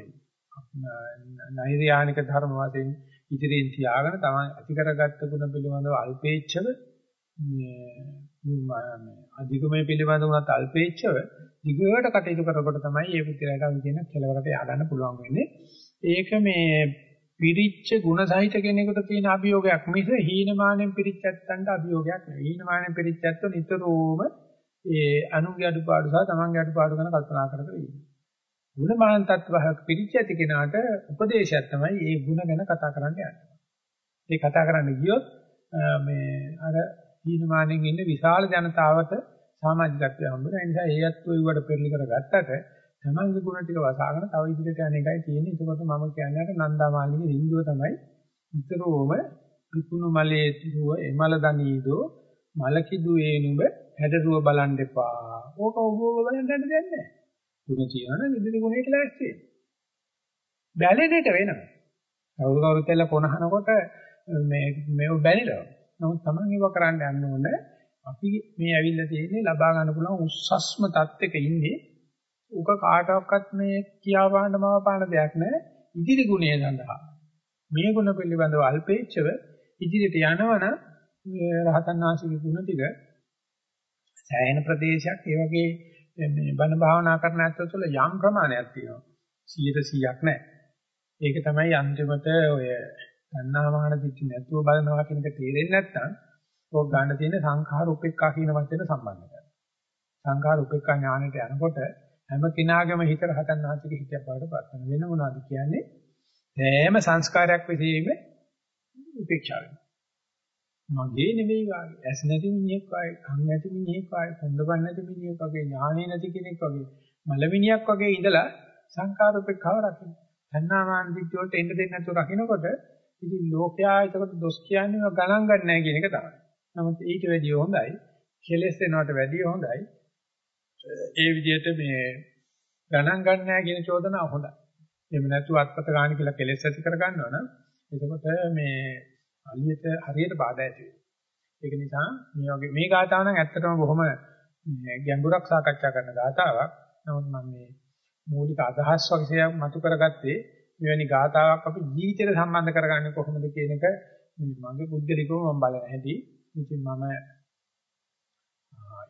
නෛර්යානික ධර්ම වශයෙන් ඉදිරියෙන් තියාගෙන තමන් ඇති කරගත්ත ගුණ පිළිබඳව අල්පේච්ඡව මේ අධිකමයේ පිළිබඳව උනත් අල්පේච්ඡව දිගට කටයුතු කරනකොට තමයි මේ පුත්‍රයාට කියන කෙලවරට ය아가න්න පුළුවන් වෙන්නේ. ඒක මේ පිරිච්ච ගුණ සහිත කෙනෙකුට තියෙන අභියෝගයක් මිස හීනමානෙන් පිරිච්චත්තන්ට අභියෝගයක් නෙවෙයි. හීනමානෙන් පිරිච්චත්තු නිතරම ඒ අනුන්ගේ අඩුපාඩු සහ තමන්ගේ අඩුපාඩු ගැන කල්පනා කරගෙන ඉන්නේ. ගුණමාන තත්වයක් පිරිච්ච ඇති කෙනාට උපදේශයක් තමයි මේ ಗುಣ ගැන කතා කරන්න යන්නේ. ඒ කතා කරන්න ගියොත් මේ අර හීනමානෙන් ඉන්න විශාල ජනතාවට සමාජිකත්වය හම්බුනා. ඒ නිසා ඒ අත්ව ඉවට පෙරලි කරගත්තට තමන්ගේ ගුණ ටික වසාගෙන තව ඉදිරියට යන එකයි තියෙන්නේ. ඒකකොට මම කියන්නේ නන්දාමාලිගේ රින්දුව තමයි විතරෝම පිපුණු මලේ තිරුව එමල දනීදෝ මලකිදු ඒනුඹ හැඩරුව බලන් දෙපා. ඕක ඔබ ඔබ බලන්න දෙයක් නැහැ. ගුණ තියනවනේ ඉදිරි ගුණේ කියලා ඇස්සේ. බැලෙන්නට වෙනවා. කවුරු කවුරුත් එල්ල කොනහනකොට මේ මේව බැලිනවා. නමුත් Taman ඒව කරන්න යන්න ඕනේ. අපි මේ ඇවිල්ලා තියෙන්නේ ලබා ගන්න පුළුවන් උස්සස්ම தත්ත්වයක ඉන්නේ උක කාටවත් මේ කියා පාන්න මව පාන දෙයක් නැහැ. ඉදිරි ගුණය සඳහා. මේ ගුණ පිළිබඳව අල්පේච්ඡව ඉදිරියට යනවනම් රහතන් වහන්සේගේ ගුණ ටික සෑහෙන ප්‍රදේශයක් ඒ වගේ මේ බණ භාවනා කරන ඇත්තෝ තුළ යම් ප්‍රමාණයක් තියෙනවා. 100%ක් නැහැ. ඒක තමයි අන්තිමට ඔය ගන්නාමාන දිටි නැතුව බලනවා කියන එක තේරෙන්නේ නැත්නම් ඕක ගන්න තියෙන සංඛාර උපේක්ඛා කියන වචනේ සම්බන්ධ කරගන්න. සංඛාර උපේක්ඛා ඥානෙට යනකොට හැම කෙනාගේම හිතට හදන්න ආසික හිතයක් බවට පත් වෙන වෙන මොනවද කියන්නේ? හැම සංස්කාරයක් විසීම උපේක්ෂා වෙනවා. මගේ නෙවෙයි වාගේ. ඇස් නැති මිනිහෙක් වාගේ, කන් නැති මිනිහෙක් වාගේ, කොන්දපන් නැති මිනිහෙක් වාගේ, ඥානෙ නැති කෙනෙක් වගේ, මලමිනියක් වගේ ඉඳලා සංකාර උපේක්ෂාව රකින්න. තණ්හාමාන දිට්ඨිය වලට එන්න දෙන්නේ නැතුව රකින්නකොට ඉතින් ලෝකයා එතකොට දොස් කියන්නේ ගණන් ගන්න නැහැ කියන එක තමයි. නමුත් ඊට වැඩිය හොඳයි. කෙලස් වෙනවට වැඩිය හොඳයි. ඒ විදිහට මේ ගණන් ගන්න නැහැ කියන චෝදනාව හොඳයි. එහෙම නැතුව අත්පත ගන්න කියලා කෙලස් ඇති කර ගන්නවා නම් එතකොට මේ අලියට හරියට බාධා ඇති වෙනවා. ඒක නිසා මේ වගේ මේ ගාථාව නම් ඇත්තටම බොහොම ගැඹුරක් සාකච්ඡා කරන ගාථාවක්. නමුත් මම මේ මූලික අදහස් වගේ මතු කරගත්තේ මෙවැනි ගාථාවක් අපි ජීවිතයට සම්බන්ධ කරගන්නේ කොහොමද කියන එක මගේ පුද්ගලිකව මම බලන හැටි. ඉතින් මම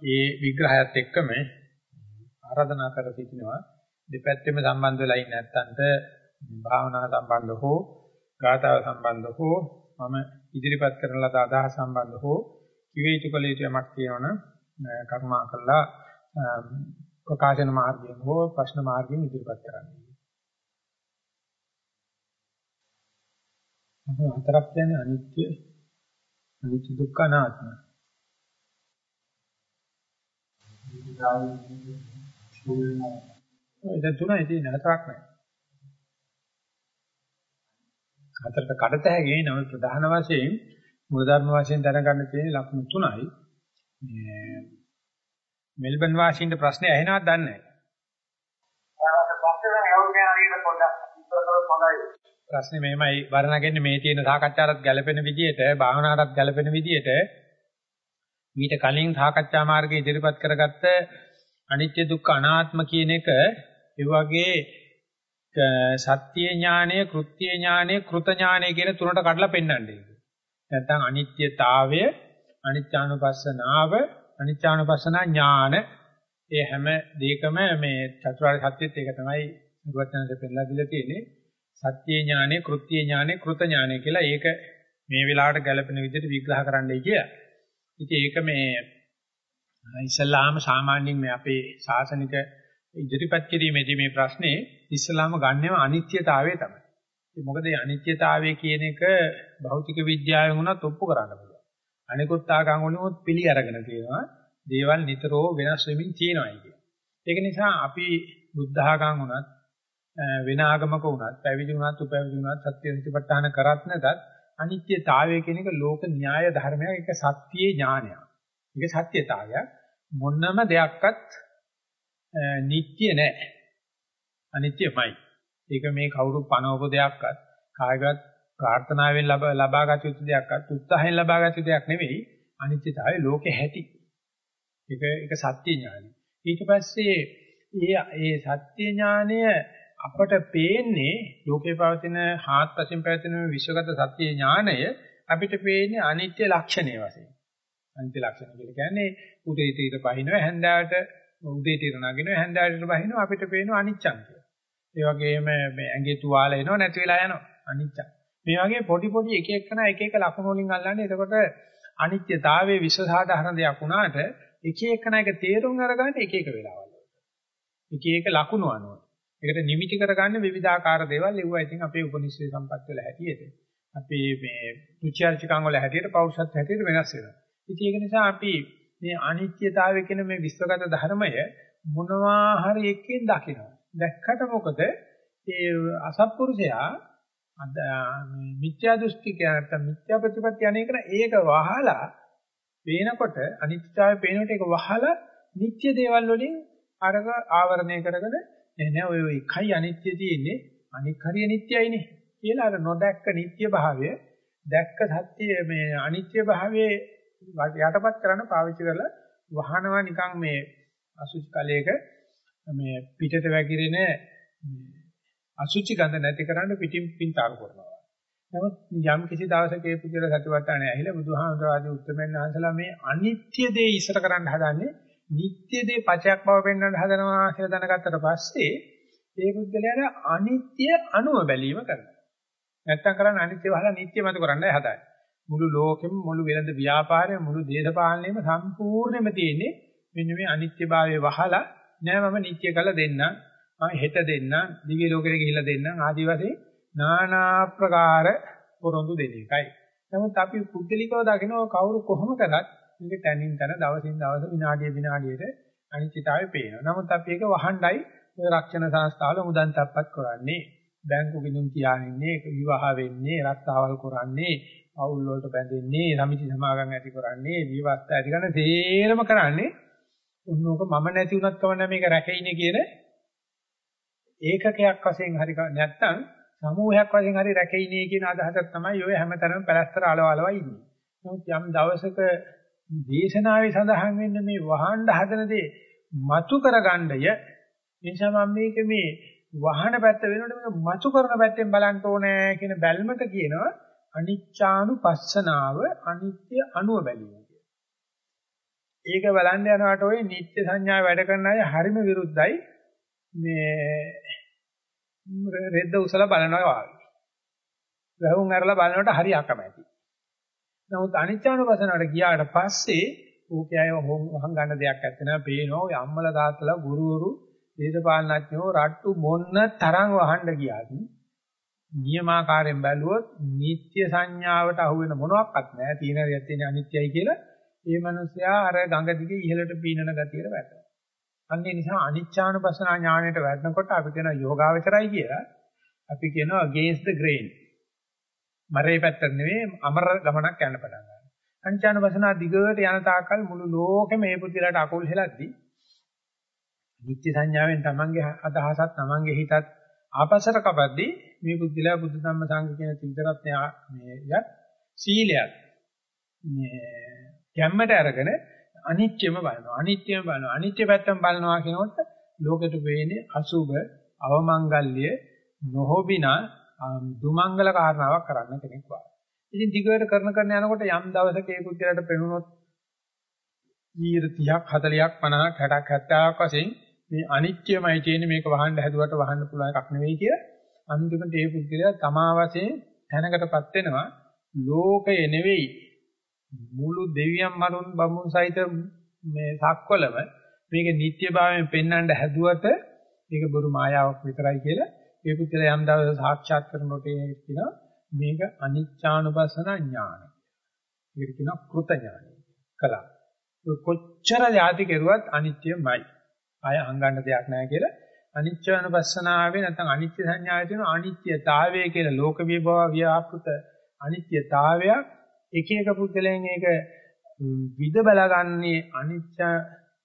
ඒ විග්‍රහයත් එක්කම ආරාධනා කර සිටිනවා දෙපැත්තෙම සම්බන්ධ වෙලා ඉන්න නැත්තන්ට භාවනා සම්බන්ධ හෝ ගාථාව සම්බන්ධ හෝ මම ඉදිරිපත් කරන ලද අදහස් සම්බන්ධ හෝ කිව යුතු කළ යුතු යමක් තියෙනවනම් කර්මා කළා ප්‍රකාශන මාර්ගයෙන් හෝ ප්‍රශ්න මාර්ගයෙන් ඉදිරිපත් කරන්න. අපි හතරක් කියන්නේ අනිත්‍ය අනිත්‍ය දුක්ඛ අනාත්ම. ඒක තුනයි තියෙන හතරක් නෑ. හතරට කඩත හැකි නම ප්‍රධාන වශයෙන් මූලධර්ම වශයෙන් දැනගන්න තියෙන ලක්ෂණ තුනයි. මේ මෙල්බන් වාසීන්ගේ ප්‍රශ්නේ ඇහෙනවද දන්නේ නැහැ. ප්‍රශ්නේ මෙහෙමයි වර්ණගන්නේ මේ තියෙන සාකච්ඡාවට ගැළපෙන විදිහට භාවනාවටත් ගැළපෙන විදිහට මීට කලින් සාකච්ඡා මාර්ගයේ ඉදිරිපත් කරගත්ත අනිත්‍ය දුක්ඛ අනාත්ම කියන එක ඒ වගේ සත්‍ය ඥානය, කෘත්‍ය ඥානය, කෘත ඥානය කියන තුනට කඩලා පෙන්වන්නේ. නැත්නම් අනිත්‍යතාවය, අනිත්‍යානුපස්සනාව, අනිත්‍යානුපස්සන ඥාන ඒ හැම දෙයකම මේ චතුරාර්ය සත්‍යෙත් ඒක තමයි නිර්වචනයෙන් පෙන්නලා දීලා තියෙන්නේ. සත්‍ය ඥානෙ, කෘත්‍ය ඥානෙ, කෘත ඥානෙ කියලා ඒක මේ වෙලාවට ගැලපෙන විදිහට විග්‍රහ කරන්නයි කියලා. ඉතින් ඒක මේ ඉස්ලාම සාමාන්‍යයෙන් මේ අපේ ශාසනික ඉදිරිපත් කිරීමේදී මේ ප්‍රශ්නේ ඉස්ලාම ගන්නව අනිත්‍යතාවය තමයි. ඒ මොකද මේ අනිත්‍යතාවය කියන එක භෞතික විද්‍යාවෙන් උනත් ඔප්පු කරන්න පුළුවන්. අනිකුත් ආගම් වලින් පිළි අරගෙන තියෙනවා. දේවල් නිතරම වෙනස් වෙමින් තියෙනවායි කියන. ඒක නිසා අපි බුද්ධ ආගම් උනත් වෙන ආගමක උනත් පැවිදි උනත් උපැවිදි උනත් සත්‍ය සතිපට්ඨාන කරත් නැතත් අනිත්‍යතාවය කියන එක ලෝක න්‍යාය ධර්මයක් ඒක සත්‍යයේ ඥානයක්. ඒක සත්‍යතාවයක් මොනම දෙයක්වත් නිට්ටය නැහැ. අනිත්‍යමයි. ඒක මේ කවුරු පනවපු දෙයක්වත් කායගත ප්‍රාර්ථනාවෙන් ලබාගත යුතු දෙයක්වත් උත්සාහයෙන් ලබාගත යුතු දෙයක් නෙවෙයි. අනිත්‍යතාවය ලෝකේ හැටි. ඒක ඒක සත්‍ය ඥානයි. ඊට පස්සේ ඒ ඒ සත්‍ය ඥානය අපට පේන්නේ ලෝකේ පවතින හාත්පසින් පැවතින විශ්වගත සත්‍ය ඥානය අපිට පේන්නේ අනිත්‍ය ලක්ෂණය වශයෙන්. අනිත්‍ය ලක්ෂණ කියලා කියන්නේ උදේ තීර පහිනව හැන්දාවට උදේ තීර නගිනව හැන්දාවට පහිනව අපිට පේනවා අනිච්චං කියලා. ඒ වගේම මේ ඇඟේ තුවාල එනවා නැති වෙලා යනවා. අනිච්චං. මේ වගේ පොඩි පොඩි එක එකන එක එක ලක්ෂණ වලින් අල්ලන්නේ. එතකොට අනිත්‍යතාවයේ විශ්ව සාධාරණ දෙයක් වුණාට එක එකන එක තේරුම් අරගන්න එක එක වෙලාවල් එක එක ලකුණු අනුව. ඒකට නිමිති කරගන්න විවිධාකාර දේවල් ඒවා ඉතින් අපේ උපනිෂේ සම්පත් වල හැටියට. අපේ මේ රුචර්චකම් වල හැටියට පෞරුෂත්ව හැටියට වෙනස් වෙනවා. ඉතින් ඒක නිසා අපි මේ අනිත්‍යතාවය කියන මේ විශ්වගත ධර්මය මොනවා හරි එකකින් දකිනවා. දැක්කට මොකද ඒ අසත්පුරුෂයා අද මිත්‍යා දෘෂ්ටි කියන මිත්‍යා ප්‍රතිපත්ති අනේක ඒක වහලා පේනකොට අනිත්‍යතාවය පේනකොට ඒක වහලා නිත්‍ය දේවල් වලින් අරක ආවරණය කරගෙන නෑ නෑ ඔය එකයි අනිත්‍ය තියෙන්නේ. අනික් හරිය නිට්ටයයිනේ කියලා අර නොදැක්ක නිට්ටය භාවය දැක්ක සත්‍ය මේ අනිත්‍ය භාවයේ යටපත් කරන්න පාවිච්චි කරලා වහනවා නිකන් මේ අසුචි කලයක මේ පිටට වැగిරෙන අසුචි ගඳ නැති කරන්න පිටින් පින්තාරු කරනවා. නමුත් යම් කිසි දවසක ඒ පුදුල සතිවට්ටානේ ඇහිලා බුදුහාමුදුරාදී උත්තරමෙන් අහසලා මේ අනිත්‍ය දේ ඉස්සර කරන්න හදන්නේ නිත්‍ය දේ පචයක් බව පෙන්වන්න හදනවා කියලා දැනගත්තට පස්සේ ඒ බුද්ධලයාට අනිත්‍ය අනුව බැලීම කරනවා. නැත්තම් කරන්නේ අනිත්‍ය වහලා නිත්‍ය මත කරන්නයි හදන්නේ. මුළු ලෝකෙම මුළු වෙළඳ ව්‍යාපාරය මුළු දේශපාලනයම සම්පූර්ණයෙන්ම තියෙන්නේ මෙන්න මේ අනිත්‍යභාවය වහලා නෑ මම නිත්‍ය කළ දෙන්නම් මම හෙට දෙන්නම් දිව්‍ය ලෝකෙට ගිහිල්ලා දෙන්නම් ආදි වශයෙන් নানা ප්‍රකාර පොරොන්දු දෙන එකයි. නමුත් අපි පුද්ගලිකව දකින්න කවුරු කොහොම කරත් මේක තනින් තන දවසින් දවස විනාඩිය විනාඩියට අනිත්‍යතාවය පේනවා. නමුත් අපි ඒක වහණ්ඩයි ඔය රක්ෂණ සංස්ථාවල මුදන් තප්පත් කරන්නේ. බැංකු ගිණුම් තියානින්නේ, විවාහ වෙන්නේ, රස්සාවල් කරන්නේ, අවුල් වලට බැඳෙන්නේ, සමිති සමාගම් ඇති කරන්නේ, විවස්ථා ඇති කරන තේරම කරන්නේ උන්නෝක මම නැති වුණත් කවන්න මේක රැකෙයිනේ කියන ඒකකයක් වශයෙන් හරි නැත්තම් සමූහයක් වශයෙන් හරි රැකෙයිනේ කියන අදහසක් තමයි ඔය හැමතැනම පැලස්තර අලවලව ඉන්නේ. නමුත් යම් දවසක දේශනාවේ සඳහන් වෙන්නේ මේ වහන්න හදන දේ මතු කරගන්නය නිසා මම මේක මේ වහන පැත්ත වෙනකොට මේක මතු කරන පැත්තෙන් බලන්න ඕනේ කියන බැල්මට කියනවා අනිච්චානුපස්සනාව අනිත්‍ය අනුව බැලීම ඒක බලන්න යනකොට ওই නිත්‍ය සංඥා වැඩ කරන අය හරිම විරුද්ධයි මේ රෙද්ද උසලා බලනවා වගේ. වැහුම් අරලා බලනකොට හරි අකමැති. නමුත් අනිත්‍යානුපසනාවට ගියාට පස්සේ ඕකේ අය වහන් ගන්න දෙයක් නැත්නම් පේනවා ඔය අම්මලා තාත්තලා ගුරුවරු දේශපාලනඥයෝ රට්ටු මොන්න තරම් වහන්න ගියාද නියමාකාරයෙන් බැලුවොත් නිත්‍ය සංඥාවට අහු වෙන මොනවත් නැහැ තියෙන දෙයක් තියෙන අනිත්‍යයි කියලා ඒ මනුස්සයා අර ගඟ දිගේ ඉහළට පීනන ගතියට වැටෙනවා. අන්න ඒ නිසා අනිච්චානුපස්සනා ඥාණයට වැටෙනකොට අපි කියන යෝගාවචරයි කියලා අපි කියනවා against the grain. මරේ පැත්තට නෙවෙයි අමර ගමනක් යන්න පටන් ගන්නවා. අනිච්චානුපස්සනා දිගට යන තාක්කල් මුළු ලෝකෙම මේ පුදුලට අකුල් හෙලද්දී නිත්‍ය සංඥාවෙන් තමන්ගේ අදහසත් තමන්ගේ හිතත් ආපසට කපද්දී මේ බුද්ධිලා බුද්ධ ධම්ම සංඝ කියන තින්තරත් මේ යත් සීලයක් මේ ගැම්මට අරගෙන අනිත්‍යම බලනවා අනිත්‍යම බලනවා අනිත්‍ය පැත්තම බලනවා කියනකොට ලෝකෙට වෙන්නේ අසුබ අවමංගල්‍ය නොහොබිනා දුමංගල කාරණාවක් කරන්න කෙනෙක් වගේ. ඉතින් දිගට කරන කරන යනකොට යම් දවසක ඒ පුද්ගලයාට පෙනුනොත් 30ක් 40ක් 50ක් 60ක් 70ක් වශයෙන් මේ අනිත්‍යමයි තියෙන්නේ මේක වහන්න හැදුවට වහන්න පුළුවන් එකක් නෙවෙයි කිය අන්තිමට ඒ පුද්ගලයා තමා වශයෙන් තැනකටපත් වෙනවා ලෝකය නෙවෙයි මුළු දෙවියන් මරුන් බඹුන් සහිත මේ සක්වලම මේක නිට්ටයභාවයෙන් පෙන්වන්න හැදුවට ඒක බොරු මායාවක් විතරයි කියලා ඒ පුද්ගලයා යම් දවසක සාක්ෂාත් කරනකොට ඒක කියනවා මේක අනිච්චානුපස්සන ඥානය. ඒකට කියනවා කෘත ඥානය. කලක්. කොච්චර යාති කෙරුවත් අනිත්‍යමයි. ආය අංගන්න දෙයක් නැහැ කියලා. අනිච්චානුපස්සනාවේ නැත්නම් අනිත්‍ය සංඥාවේ තියෙන අනිත්‍යතාවය කියලා ලෝක විභව ව්‍යාපෘත අනිත්‍යතාවයක් එක එක පුද්ගලයන් ඒක විද බලගන්නේ අනිච්ච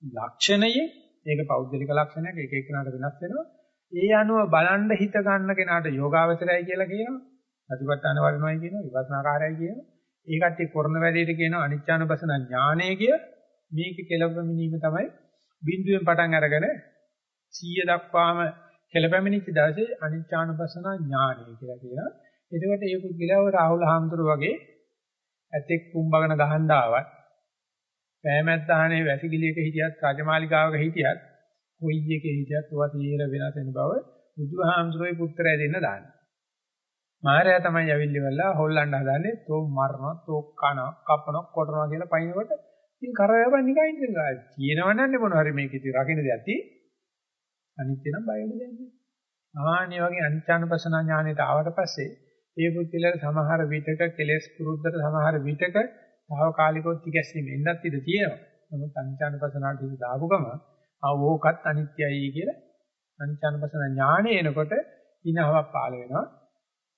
ලක්ෂණයේ. ඒක පෞද්ගලික ලක්ෂණයක් එක එකනට වෙනස් වෙනවා. ඒ අනුව බලන්න හිත ගන්න කෙනාට යෝගාවචරයයි කියලා කියනවා. ප්‍රතිපත්තන වඩනවායි කියනවා විපස්සනාකාරයයි කියනවා. ඒ කට්ටිය කරන වැඩේට කියනවා අනිච්චානුපසන ඥානය කිය මේක කෙලවෙමිනීම තමයි බිඳුවෙන් පටන් අරගෙන 100 දක්වාම කෙලපැමිණිච්ච දවසේ අනිච්චානුපසන ඥානය කියලා කියනවා එතකොට මේ පුද්ගලයා රාහුල හාමුදුරුවෝ වගේ ඇතෙක් කුඹගෙන ගහන්න ආවත් පෑමැද්දානේ වැසිකිළියක හිටියත් රාජමාලිගාවක හිටියත් කොයි එකේ හිටියත් ඔවා තීර වෙනස් වෙන බව බුදුහාමුදුරුවෝ පුත්‍රය දෙන්න දාන්නේ. මාරයා තමයි ඇවිල්ලිවලා හොල්ලන්න හදන්නේ තෝ මරනවා තෝ කනවා කපනවා කොටනවා කියලා පයින්කොට ඉතින් කරයවන් නිකන් ඉඳන් ගා. කියනවනන්නේ මොනවා හරි මේක ඉතින් රකින්න දෙයක් තියෙන්නේ. අනිත්‍ය නම් බය වෙන්න දෙයක් නෑ. ආහනේ වගේ අනිත්‍යානුපස්සනා ඥානෙට ආවට පස්සේ ඒ පුද්ගලයාට සමහර විටක කෙලෙස් පුරුද්දට සමහර විටක తాවකාලිකව තිගැස්සීම එන්නත් ඉඩ තියෙනවා. නමුත් අනිත්‍යනුපසනාවට ඉඳ දාපු ගම ආ ඕකත් අනිත්‍යයි කියලා අනිත්‍යනුපසන ඥාණය එනකොට ඉනහවක් පාල වෙනවා.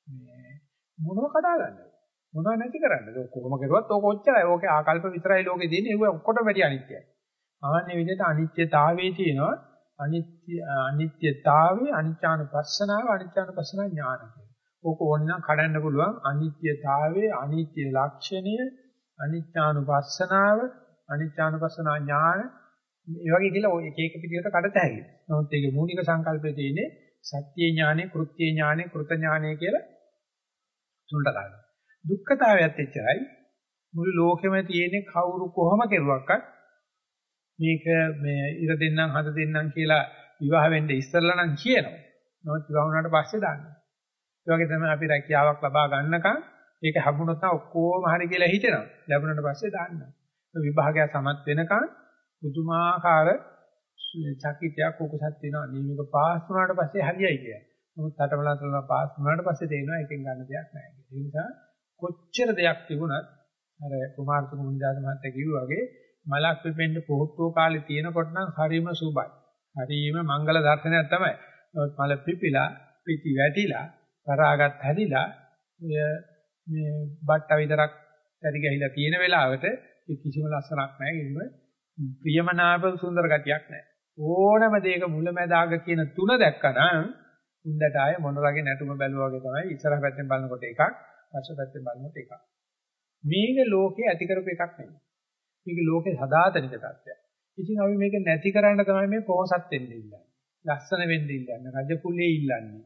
මේ මොනව කඩා ගන්නද? මොනව නැති කරන්නද? කොහොම කරුවත් ඕක ඔච්චරයි. ඕකේ ආකල්ප විතරයි ලෝකේ දෙන්නේ. ඒක ඔක්කොටම වැඩි අනිත්‍යයි. ආන්නේ විදිහට අනිත්‍යතාවයේ තියෙනවා අනිත්‍ය අනිත්‍යතාවයේ අනිත්‍යානුපස්සනාව අනිත්‍යානුපස්සන ඥානය. ඕක ඕනනම් කඩන්න පුළුවන් අනිත්‍යතාවයේ අනිත්‍ය ලක්ෂණය අනිත්‍යානුපස්සනාව අනිත්‍යානුපස්සනා ඥාන මේ වගේ කියලා ඔය එක එක පිළිවෙලට කඩත හැකියි. නමුත් ඒකේ මූලික සංකල්පය තියෙන්නේ සත්‍ය ඥානෙ, කෘත්‍ය ඥානෙ, කෘත ඥානෙ කියලා තුනට ගන්න. දුක්ඛතාවයත් එච්චරයි. මුළු ලෝකෙම තියෙන්නේ කවුරු කොහොම කෙරුවක්වත් මේක මේ ඉර දෙන්නම් හද දෙන්නම් කියලා විවාහ වෙන්න ඉස්සෙල්ලා නම් කියනවා. නමුත් විවාහ වුණාට පස්සේ දාන්නවා. ඒ වගේ තමයි අපි රැකියාවක් ලබා ගන්නකම් ඒක හම්බුනොත් ඔක්කොම හරි කියලා හිතෙනවා. ලැබුණාට පස්සේ දාන්නවා. විභාගය සමත් වෙනකම් පුදුමාකාර චකිතයක් කුකුසක් තියෙනවා. මේක පාස් වුණාට පස්සේ හරියයි කියලා. නමුත් අටවලතල පාස් වුණාට පස්සේ තේරෙනවා එකෙන් ගන්න දෙයක් නැහැ කියලා. ඒ නිසා කොච්චර දෙයක් තිබුණත් අර කුමාරතුංග මුනිදාස මහත්තයා කිව්වා වගේ මලක් පිපෙන්න පොහොට්ටුව කාලේ තියෙනකොට නම් හරිම සුබයි. හරිම මංගල දර්ශනයක් තමයි. මල පිපිලා පිටි වැටිලා කරාගත් හැදිලා මේ බට්ට විතරක් ඇති ගහිලා තියෙන වෙලාවට කිසිම ලස්සනක් නැහැ. කිසිම ප්‍රියමනාප සුන්දර ගතියක් නැහැ. ඕනම දෙයක මුලැමැදාග කියන තුන දැක්කනම් උන්දට ආයේ මොනරගේ නැටුම බැලුවා වගේ තමයි ඉස්සරහ පැත්තෙන් බලනකොට එකක් පස්ස පැත්තෙන් බලනකොට එකක්. මේක ලෝකේ ඇති කරපු එකක් නෙවෙයි. මේක ලෝකේ සදාතනික තත්ත්වයක්. ඉතින් අපි මේක නැති කරන්න තමයි මේ පොහසත් වෙන්න ඉල්ලන්නේ. ලස්සන වෙන්න ඉල්ලන්නේ. රජකුලේ ඉල්ලන්නේ.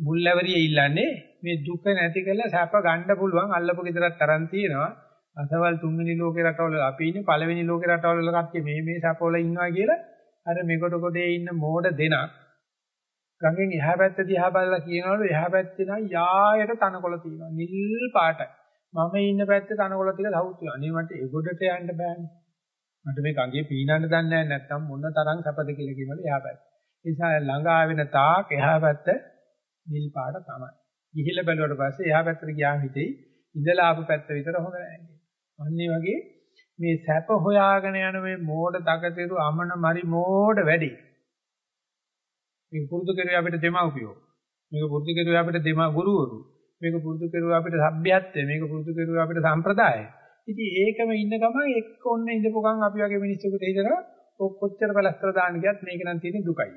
මුල්ලවරියේ ඉල්ලන්නේ මේ දුක නැති කරලා සැප ගන්න පුළුවන් අල්ලපු ගෙදරක් තරම් තියෙනවා. අසවල් තුන්වෙනි ලෝකේ රටවල අපි ඉන්නේ පළවෙනි ලෝකේ රටවල වල කට්ටිය මේ මේ සැපවල ඉන්නවා කියලා අර මෙකොට කොටේ ඉන්න මෝඩ දෙනක් ගඟෙන් එහා පැත්ත දිහා බලලා කියනවලු එහා පැත්තේ නම් යායට තනකොළ තියෙනවා. නිල් පාටයි. මම ඉන්න පැත්තේ තනකොළ ටික ලවුත් වෙනවා. අනේ මට ඒගොඩට යන්න බෑනේ. මට මේ ගඟේ පීනන්න දන්නේ නැහැ නැත්තම් මොන තරම් සැපද කියලා කියනවලු එහා පැත්ත. ඒ නිසා ළඟා වෙන තාක් එහා පැත්ත නිල් පාට තමයි. ගිහිල්ලා බැලුවට පස්සේ එහා පැත්තට ගියාම හිතෙයි ඉඳලා ආපු පැත්ත විතර හොඳ නැහැ අන්නේ වගේ මේ සැප හොයාගෙන යන මේ මෝඩ තකතිරු අමන මරි මෝඩ වැඩි. මේක පුරුදු කරුවේ අපිට දෙමව්පියෝ. මේක පුරුදු කරුවේ අපිට දෙම ගුරුවරු. මේක පුරුදු කරුවේ අපිට සભ્યත්වය. මේක පුරුදු කරුවේ අපිට සම්ප්‍රදායය. ඉතින් ඒකම ඉන්න ගමන් එක්ක ඔන්න ඉඳපු ගමන් අපි වගේ මිනිස්සුන්ට හිතනවා කොච්චර බලස්තර දාන්න ගියත් මේක නම් තියෙන්නේ දුකයි.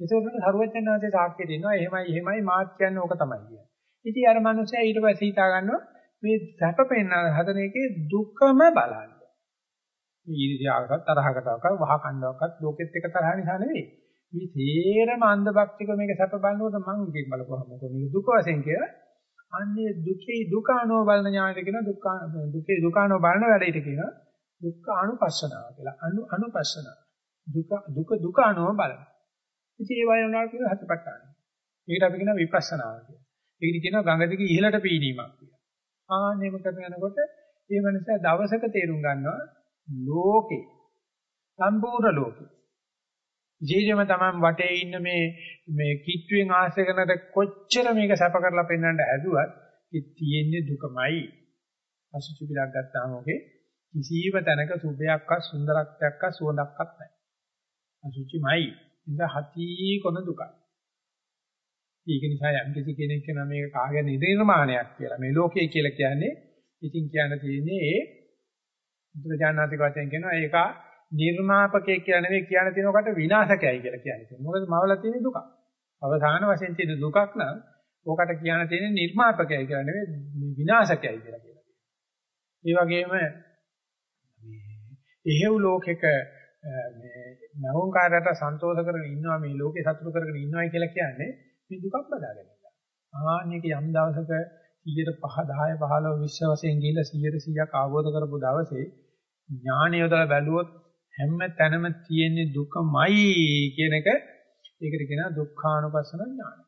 ඒකෝට සරුවචනාංශයේ සාක්ෂිය දෙනවා එහෙමයි එහෙමයි මාත් කියන්නේ ඕක තමයි කියන්නේ. ඉතින් අර මනුස්සයා ඊට පස්සේ හිතා ගන්නවා මේ සැප පෙන්න හදන එකේ දුකම බලන්න. ඊර්ෂ්‍යාවකට තරහකටවත් වහ කණ්ඩාවක්වත් ලෝකෙත් එක තරහ නිසා නෙවෙයි. මේ තේරම අන්ධභක්තික මේක සැප බලනකොට මං ඉතින් බලපුවම මොකද මේක දුක වශයෙන් කියලා. අන්නේ දුකේ දුකානෝ බලන ඥානෙට කියන දුක්ඛ දුකේ දුකානෝ බලන වැඩේට කියන දුක්ඛ අනුපස්සනාව කියලා. අනු අනුපස්සනාව. දුක දුක දුකානෝ බලන. ඉතින් ඒ වගේ වෙනවා කියන හතපට්ටාන. ඒකට අපි කියන විපස්සනාව කියලා. ඒකට කියනවා ගඟ දිගේ ඉහළට පීනීමක් කියලා. ආනෙම කරගෙන යනකොට ඒ මනස දවසක තේරුම් ගන්නවා ලෝකේ සම්පූර්ණ ලෝකේ ජීජම තමන් වටේ ඉන්න මේ මේ කිට්ටුවෙන් ආශ්‍රය කරනට කොච්චර මේක සැප කරලා පෙන්වන්න ඇදුවත් ඒ තියෙන්නේ දුකමයි. අසුචි පිටක් ගත්තාම ඔකේ කිසියම් තැනක සුභයක්වත් සුන්දරත්වයක්වත් සුවඳක්වත් නැහැ. අසුචිමයි ඉඳ හති කොන දුකයි. ඒක නිසා යම් කිසි කෙනෙක් කියන මේක කාගේ නිර්මාණයක් කියලා. මේ ලෝකය කියලා කියන්නේ ඉතින් කියන්න තියෙන්නේ ඒ බුදුජානනාතික වචෙන් කියනවා ඒක නිර්මාපකයෙක් කියලා නෙවෙයි කියන්න තියෙනකොට විනාශකයයි කියලා කියන්නේ. මොකද මවල තියෙන දුක. අවසාන වශයෙන් තියෙන දුකක් නම් ඕකට කියන්න තියෙන්නේ නිර්මාපකයයි කියලා නෙවෙයි විනාශකයයි කියලා කියනවා. ඒ වගේම මේ එහෙව් ලෝකෙක මේ නවුන්කාරයට සන්තෝෂ කරගෙන ඉන්නවා මේ ලෝකේ සතුටු කරගෙන ඉන්නවයි කියලා කියන්නේ මේ දුකක් බදාගෙන ඉන්නවා. ආන්නේක යම් දවසක 100ට 5 10 15 20 වශයෙන් ගිහිල්ලා 100ට 100ක් අවබෝධ කරපු දවසේ ඥානය යොදලා බැලුවොත් හැම තැනම තියෙන දුකමයි කියන එක ඒකට කියනවා දුක්ඛානුපස්සන ඥානය.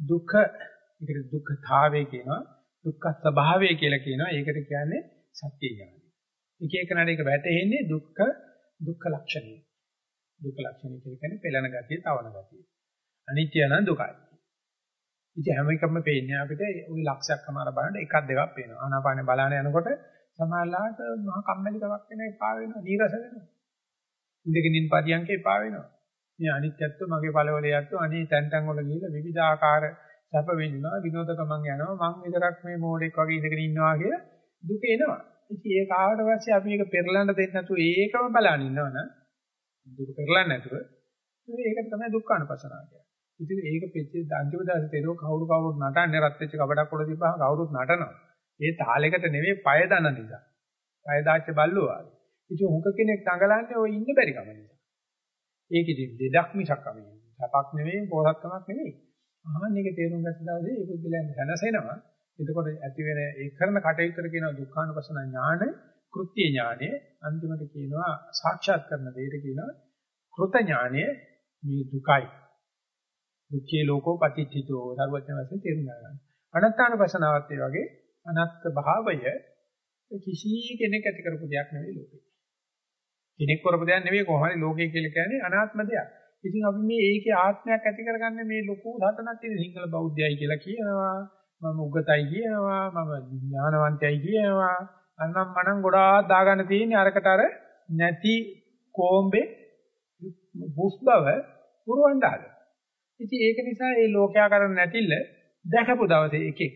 දුක ඒකට දුක්ඛතාවය කියනවා දුක්ඛ ස්වභාවය කියලා කියනවා ඒකට කියන්නේ සත්‍ය ඥානය. එක එක නඩ එක වැටෙන්නේ දුක්ඛ දුක්ඛ ලක්ෂණය. දුක්ඛ ලක්ෂණය කියන්නේ පෙළෙන ගතිය, තවන ගතිය. අනිත්‍ය නම් දුකයි. ඉතින් හැම එකම පේන්නේ අපිට ওই ලක්ෂයක්මාර බලන්න එකක් දෙකක් පේනවා. ආනාපානේ බලන යනකොට සමහරලාට මහා කම්මැලි කමක් වෙන එපා වෙනවා, නීරස වෙනවා. ඉඳගෙන ඉන්න පරියන්ක එපා වෙනවා. මේ අනිත්‍යත්ව මගේ පළවලයත්ව අනේ තැන් තැන් වල ගිහලා විවිධාකාර සැප විඳිනවා, විනෝදකමක් යනවා. මං විතරක් මේ මෝඩෙක් වගේ ඉඳගෙන ඉන්නවා කියලා දුක එනවා. ඉතින් ඒක ආවට පස්සේ අපි මේක පෙරලන්න දෙන්නේ නැතුව ඒකම බලන් ඉන්නවනම් දුක පෙරලන්නේ නැතුව ඒක තමයි දුක්ඛ අනුපසනාව කියන්නේ. ඉතින් ඒක පෙච්චේ අන්තිම දවසේ තේරෙව කවුරු කවුරුත් නටන්නේ රත් වෙච්ච කබඩක් වල තිබ්බහම කවුරුත් නටනවා. ඒ තාලයකට නෙවෙයි පය දන නිසා. පය දාච්ච බල්ලෝ ආවේ. ඉතින් හුඟ කෙනෙක් දඟලන්නේ ඔය ඉන්න බැරි කම නිසා. ඒක ඉතින් දෙඩක් මිසක් කමයි. සපක් නෙවෙයි පොහත්කමක් නෙවෙයි. අහන්න එක තේරුම් ගත්ත දවසේ ඒ පුද්ගලයන් දැනසෙනවා. එතකොට ඇති වෙන ඒ කරන කටයුත්තට කියන දුක්ඛානුපස්සන ඥාන කෘත්‍ය ඥානය අන්තිමට කියනවා සාක්ෂාත් කරන දෙයට කියනවා කෘත ඥානය මේ දුකයි. දුක්ඛේ ලෝකෝ පටිච්චිතෝ සර්වඥ වශයෙන් තේරුම් ගන්න. අනත්තානුපසනාවත් ඒ වගේ අනත්ත් භාවය කිසි කෙනෙක් ඇති කරපු දෙයක් නෙවෙයි ලෝකේ. කෙනෙක් කරපු දෙයක් නෙවෙයි කොහොමද ලෝකය කියලා කියන්නේ අනාත්ම දෙයක්. ඉතින් අපි මේ ඒකේ ආත්මයක් ඇති කරගන්න මේ ලොකු හතනක් තියෙන සිංහල බෞද්ධයයි කියලා කියනවා. මම උගතයි කියනවා. මම ඥානවන්තයයි කියනවා. අන්නම් මනම් ගොඩාක් දාගන්න තියෙන්නේ අරකට අර නැති කොම්බේ බුස් බව පුරවන්න ආද. ඉතින් ඒක නිසා මේ ලෝකයා කරන්නේ නැතිල දැකපු දවසේ එකෙක්.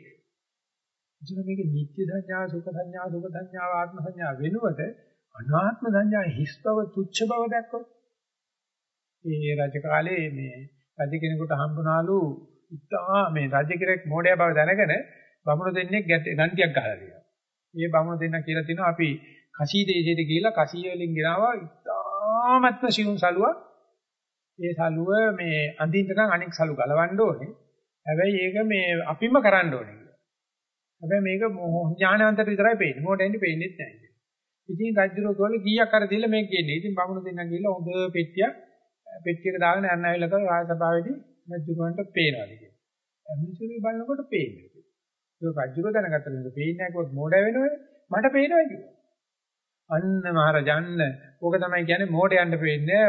ඉතින් මේක නිත්‍ය සංඥා, සුඛ සංඥා, දුක සංඥා, ආත්ම සංඥා වෙනුවට අනාත්ම සංඥා හිස් බව, තුච්ඡ බව දැක්කොත් මේ රජ කාලේ මේ රජ කෙනෙකුට හම්බුනාලු ඉතා මේ රජ කෙනෙක් මොඩය බව දැනගෙන බමුණු දෙන්නෙක් ගන්ටියක් ගහලා තියෙනවා. මේ බමුණු දෙන්න කියලා තිනවා අපි කසී දේශයට ගිහිල්ලා කසී වලින් ගෙනාවා ඉතාමත්ම සිවුම් සලුවක්. ඒ සලුව මේ අඳින්න නම් අනෙක් සලු ගලවන්න ඕනේ. හැබැයි ඒක මේ අපිම කරන්න ඕනේ. හැබැයි මේක ඥානවන්තට විතරයි පේන්නේ. මොකටද පේන්නේ නැහැ. ඉතින් රජුරෝ කෝල ගීයක් අර දීලා මේක ගෙන්නේ. ඉතින් බමුණු දෙන්න ගිහිල්ලා හොඳ පෙට්ටියක් පෙට්ටියක දාගෙන යන්න ඇවිල්ලා කව රාජසභාවේදී රජුරවන්ට පේනවාද කියලා. මිනිස්සු බලනකොට පේන්නේ. ඒක රජුරෝ දැනගත්තා නේද? පේන්නේ නැහැ කිව්වොත් මෝඩ වෙනවනේ. මට පේනවා කිව්වා. අන්න මහරජන්න ඕක තමයි කියන්නේ මෝඩයන්ට පේන්නේ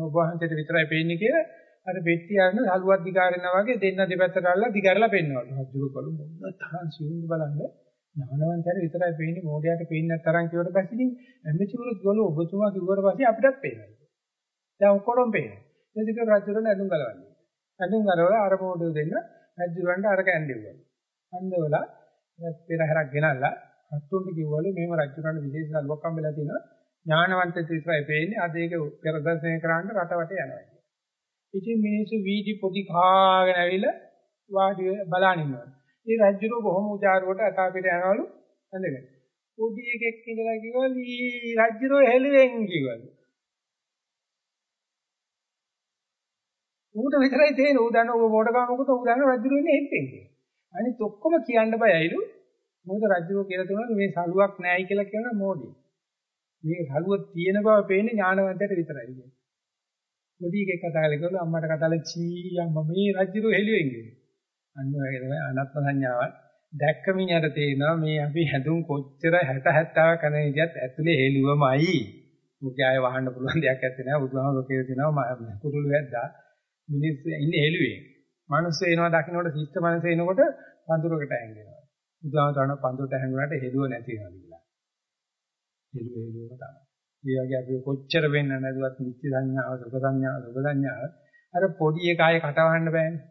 ඔබ වහන්සේට විතරයි පේන්නේ කියලා අර පෙට්ටිය අරන සලුවක් දිගාරිනා වගේ දෙන්න දෙපැත්තට අල්ලලා දිගාරලා පෙන්නවලු. රජුරෝ කළු මොන තරම් සිවුම් බලන්න ඥානවන්තයර විතරයි පේන්නේ මෝඩයට පේන්නේ නැතරම් කියවට පස්සේ ඉතින් ඇමතිවරු ගොළු ඔබතුමා කිව්වට පස්සේ අපිටත් පේනවා. දැන් ඔක්කොම පේනවා. එදික රජුරණ ඇඳුම් ගලවන්නේ. ඇඳුම් ගලවලා අර මොඩු දෙන්න රජුරන්ට අර කැන්ඩෙව්වා. අන්දවලා පෙරහැරක් ගෙනල්ලා අත්තුන්ට කිව්වලු මේව රජුරන්ට විශේෂ සල්වක් හම්බෙලා තිනවා. ඥානවන්ත විතරයි පේන්නේ. අද ඒක ප්‍රදර්ශනය කරන්න රටවට යනවා. ඉතින් මිනිස්සු වීදි පොඩි කාගෙන ඇවිල්ලා වාඩි බලන් ඉන්නවා. ඒ රජුරෝ බොහොම උචාරුවට අතාපිට යනවලු ඇඳගෙන. පොඩි එකෙක් ඉඳලා කිව්වලු ඊ රජුරෝ හෙළුවෙන් කිව්වලු. ඌට විතරයි තේරෙන්නේ ඌ දන්න ඌ මොඩකම මොකද ඌ දන්න රජුරෝ ඉන්නේ හෙට්ටෙන් කියලා. අනිත් ඔක්කොම කියන්න බයයිලු. මොකද රජුරෝ කියලා තුනක් මේ සලුවක් නැහැයි කියලා කියන මොඩි. මේ සලුව තියෙන බව පේන්නේ ඥානවන්තයට විතරයි කියන්නේ. පොඩි එකෙක් කතා කරලා කිව්වලු අම්මට කතා කරලා චී අම්මා මේ රජුරෝ හෙළුවෙන් කියලා. අන්න වගේ තමයි අනාත්ම සංඥාවක්. දැක්ක මිනිහට තේරෙනවා මේ අපි හැදුම් කොච්චර 60 70 කරන විදිහත් ඇතුලේ හෙළුවමයි. මුඛය ආය වහන්න පුළුවන් දෙයක් නැත්තේ නෑ. බුදුහාමුදුරුවෝ කියලා තියෙනවා කුරුළු වැද්දා මිනිස්සු ඉන්නේ හෙළුවේ. මිනිස්සු එනවා දකින්නකොට සිස්ත මනස එනකොට පඳුරකට හැංගෙනවා. බුදුහාමුදුරුවෝ පඳුරට හැංගුණාට හෙළුව නැති වෙනවා කියලා. හෙළුව හෙළුවම තමයි. ඒ වගේ අපි කොච්චර වෙන්න නැදුවත් නිත්‍ය සංඥාව, සුඛ සංඥාව, සුභ සංඥාව අර පොඩි එකයි කටවන්න බෑනේ.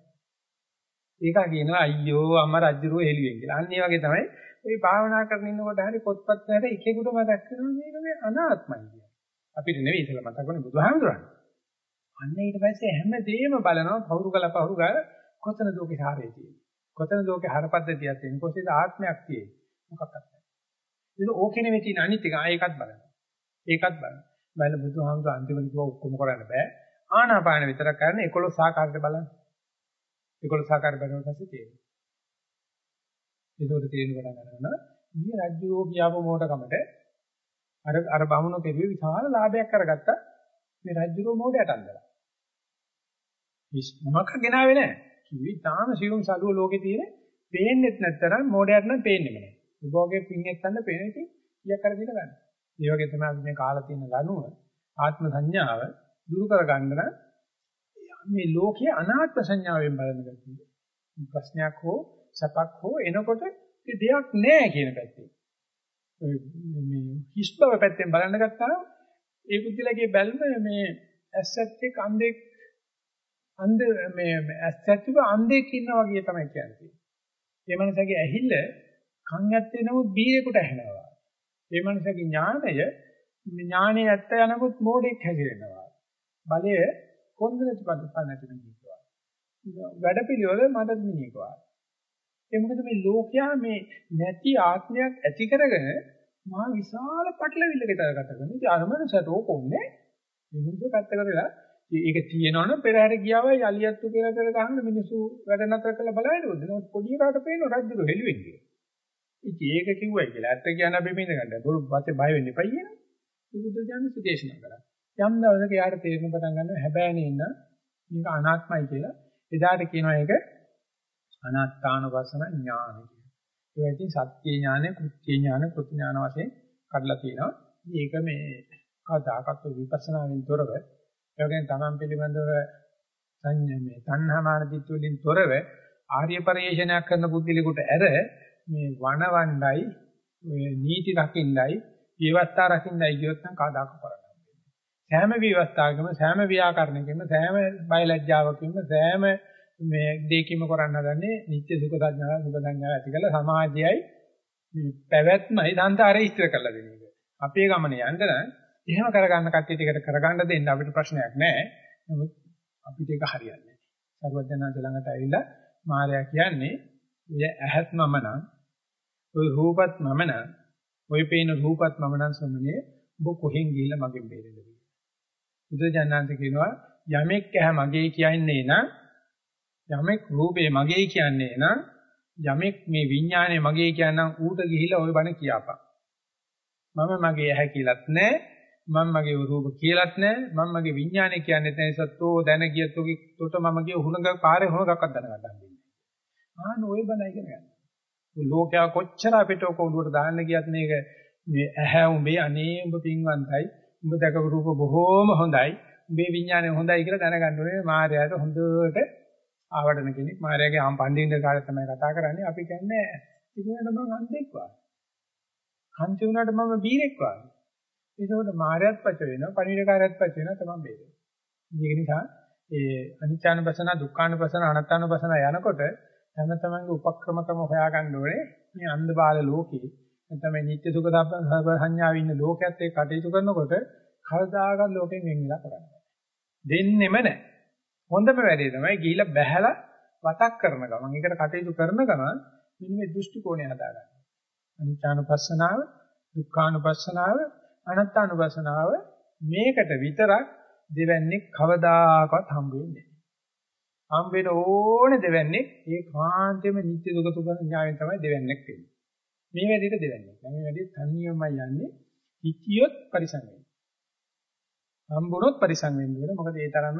ඒක කියනවා අයියෝ අම්මා රජුරුව එළියෙන් කියලා. අන්න ඒ වගේ තමයි ওই භාවනා කරන ඉන්නකොට හරි පොත්පත් නැට එකෙකුට මතක් වෙනවා මේක මේ අනාත්මයි කියන්නේ. අපිට නෙවෙයි ඉතල මතක් වුණේ බුදුහාමුදුරන්. අන්න ඊට පස්සේ හැමදේම බලනවා පවුරු කළ පවුරු ගාල කොතන දෝකේ හාරේ තියෙන්නේ. කොතන දෝකේ හරපද්ධතියක් තියෙන්නේ. කොහේද ආත්මයක් තියෙන්නේ. මොකක්වත් නැහැ. ඒක ඕකේ නෙවෙයි තියෙන අනිත් එක ආයෙකත් බලනවා. ඒකත් බලන්න. බලන්න බුදුහාමුදුර අන්තිමට ඔක්කොම කරන්න බෑ. ආනාපාන විතරක් කරන 11 ආකාරයට බලන්න. 11 ආකාර බලන පස්සේ තේරෙනවා. ඒකෝට තේරෙන පටන් ගන්නවා මේ රාජ්‍යෝ කියාව මොඩකමට අර අර බමුණු කෙරුවේ විශාල ලාභයක් කරගත්තා මේ රාජ්‍යෝ මොඩයට අන්දලා. ඉස් මොනක් ගෙනාවේ නැහැ. කිවි තාම සියුම් සලුව ලෝකේ තියෙන පේන්නෙත් නැත්තරම් මොඩයට නම් පේන්නේ නැහැ. උභෝගේ පින්ෙත් ගන්න පේන ඉතින් ඊයක් කර දෙන්න ගන්න. ඒ වගේ තමයි අපි මේ කාලා තියෙන ලනුව ආත්ම සංඥාව දුරු කර ගන්න නම් මේ ලෝකයේ අනාත්ම සංඥාවෙන් බලන ගතිය. ප්‍රශ්නයක් හෝ සපක් හෝ එනකොට ඒ දෙයක් නැහැ කියන පැත්තේ. මේ හිස් බව පැත්තෙන් බලන්න ගත්තාම ඒ බුද්ධිලගේ බැල්ම මේ ඇස්සත් එක්ක අන්ධෙක් අන්ධ මේ ඇස්සත්ව අන්ධෙක් ඉන්නා වගේ තමයි කියන්නේ. ඒ මනසගේ ඇහිල්ල කන් ඇත්තේ නමුත් බීරෙකුට ඇහෙනවා. ඒ මනසගේ ඥානය ඥානයේ ඇත්ත යනකොත් මෝඩෙක් හැදිරෙනවා. බලය කොන්දරට පන්නට මිනිහකවා. වැඩපිළිවෙල මට මිනිහකවා. ඒ මොකද මේ ලෝකයා මේ නැති ආත්මයක් ඇති කරගෙන මහා විශාල පටලවිල්ලකට ගත කරනවා. ඉතින් අරමනසට ඕකොන්නේ මිනිස්සු පැත්ත කරලා ඒක තියෙනවනම් පෙරහැර ගියාවයි අලියත්තු කියලා කර ගහන්න මිනිස්සු වැඩ නතර කරලා බලයිද? පොඩි කාට පේනවා රජුරු හෙළුවෙන් කියලා. ඉතින් ඒක කිව්වයි කියලා. ඇත්ත කියන අපි මේක ගන්න. බොරු වාතේ බය වෙන්න එපා කියන. බුදු දහම දේශනා කරා. යම් දවසක යාට තේරෙන පටන් ගන්නවා හැබැයි නේ මේක අනාත්මයි කියලා. එදාට කියනවා ඒක අනාත්තානුපස්සන ඥාන කියලා. ඒ වගේම සත්‍ය ඥාන, කෘත්‍ය ඥාන, කෘත්‍ය ඥාන වශයෙන් කඩලා තියෙනවා. මේක මේ කවදාකවත් විපස්සනාවෙන් තොරව ඒ වගේම තමන් පිළිබඳව සංඥා මේ තණ්හාමාන දිට්ඨි වලින් තොරව ආර්ය පරිශ්‍රණයක් කරන බුද්ධිලෙකුට ඇර මේ වනවණ්ඩයි ඔය නීති රකින්නයි විවස්ථා රකින්නයි කියොත් නම් කාදාක කරන්නේ. සෑම විවස්ථාවකම සෑම ව්‍යාකරණයකම සෑම බයලජ්ජාවකින්ම සෑම මේ දෙකීම කරන්න හදන්නේ නිත්‍ය සුඛ සංඥා සුඛ සංඥා ඇති කළ සමාජයයි මේ පැවැත්මයි සංසාරේ ඉස්තර කරලා දෙන එක. අපේ ගමනේ යන්න නම් එහෙම කරගන්න කට්ටිය ටිකට කරගන්න දෙන්න අපිට ප්‍රශ්නයක් නැහැ. නමුත් අපිට ඒක හරියන්නේ නැහැ. සර්වඥාන්ත ළඟට ඇවිල්ලා මාර්යා කියන්නේ ඔය ඇහත් මම නම් ඔය රූපත් මම නම් ඔය පේන රූපත් මම නම් සම්මනේ ඔබ කොහෙන් ගිහිල්ලා මගෙන් බේරෙන්නද කියලා. බුදුජානනාන්ත කියනවා යමෙක් ඇහ මගේ කියන්නේ නම් යමෙක් රූපේ මගේ කියන්නේ නම් යමෙක් මේ විඥානය මගේ කියනනම් ඌට ගිහිල්ලා ওই බණ කියපන්. මම මගේ ඇහැ කියලත් නැහැ. මම මගේ රූප කියලත් නැහැ. මම මගේ විඥානය කියන්නේ නැහැ. සත්‍යෝ දැන ගියත් ඔගේ තොට මම ගිය උහුණක පාරේ හොනගක්වත් දැනගන්න දෙන්නේ. ආන ওই බණ ඉගෙන ගන්න. ලෝකයා කොච්චර අපිට ඔක උඩට දාන්න ගියත් මේක මේ ඇහැ උඹේ අනේ උඹ පින්වන්තයි. උඹ දැකපු රූප බොහෝම හොඳයි. උඹේ විඥානය හොඳයි කියලා දැනගන්න ඕනේ. මායයට හොඳට ආවඩන කෙනෙක් මායාවේ ආම් පණ්ඩින්න කාලේ තමයි කතා කරන්නේ. අපි කියන්නේ ඉතින් මම අන්දෙක් වා. කන්ති වුණාට මම බීරෙක් වා. ඒකෝට මායයත් පච වෙනවා, පණිවිඩකාරයත් පච වෙනවා තමයි බේරෙන්නේ. ඒක නිසා ඒ අනිච්චානුපසන, දුක්ඛානුපසන, අනාත්මානුපසන යනකොට තම තමන්ගේ උපක්‍රමකම හොයාගන්න ඕනේ මේ අන්ධ බාල ලෝකේ නැත්නම් මේ නිත්‍ය සුඛ සංඥාවේ ඉන්න ලෝකයේත් ඒ කටයුතු කරනකොට කවදාකවත් ලෝකෙන් වෙන් වෙලා කරන්නේ. දෙන්නෙම නැහැ. හොඳම වැඩේ තමයි ගිහිලා බැහැලා වතක් කරන ගමන් ඒකට කටයුතු කරන ගමන් මෙන්න මේ දෘෂ්ටි කෝණය හදාගන්න. අනිත්‍යානුපස්සනාව, දුක්ඛානුපස්සනාව, අනාත්මානුපස්සනාව මේකට විතරක් දෙවන්නේ කවදාකවත් හම්බ වෙන්නේ නැහැ. හම්බ වෙන ඕනේ දෙවන්නේ ඒ කාන්තේම නිත්‍ය දුක තුක ඥායෙන් තමයි දෙවන්නේක් වෙන්නේ. මේ වැඩේට දෙවන්නේ. මේ වැඩේ තනියමයි යන්නේ හිතියොත් පරිසං වෙන්නේ. හම්බුනොත් පරිසං වෙන්න ඕනේ. මොකද ඒ තරම්ම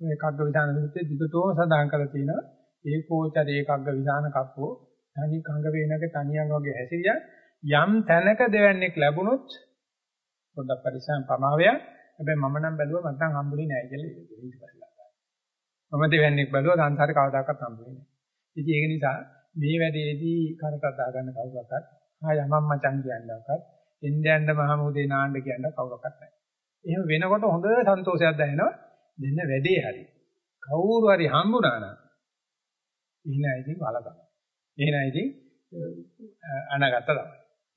මේ කග්ග විධාන සූත්‍රයේ දිගටම සඳහන් කරලා තියෙනවා ඒකෝචර ඒකග්ග විධාන කප්පෝ තනි කංග වේනක තනියන් වගේ හැසිරියා යම් තැනක දෙවන්නේක් ලැබුණොත් පොඩ්ඩක් පරිස්සම් පමාවය හැබැයි මම නම් බැලුවා මට නම් හම්බුනේ නැහැ කියලා ඊට පස්සේ මම දෙවන්නේක් බැලුවා සංසාරේ කවදාකවත් හම්බුනේ නැහැ ඉතින් ඒක නිසා මේ වැඩේදී කරට දා ගන්න කවුරක්වත් ආ යමම් මචං කියන්නවක්වත් ඉන්දියන්ද මහමුදේ නාන්න කියන්න කවුරක්වත් නැහැ එහෙම වෙනකොට හොඳ සන්තෝෂයක් දැනෙනවා දෙන්න වැඩේ හරි. කවුරු හරි හම්බුනා නම් එහෙනම් ඉතින් වලකම. එහෙනම් ඉතින් අනගත තමයි.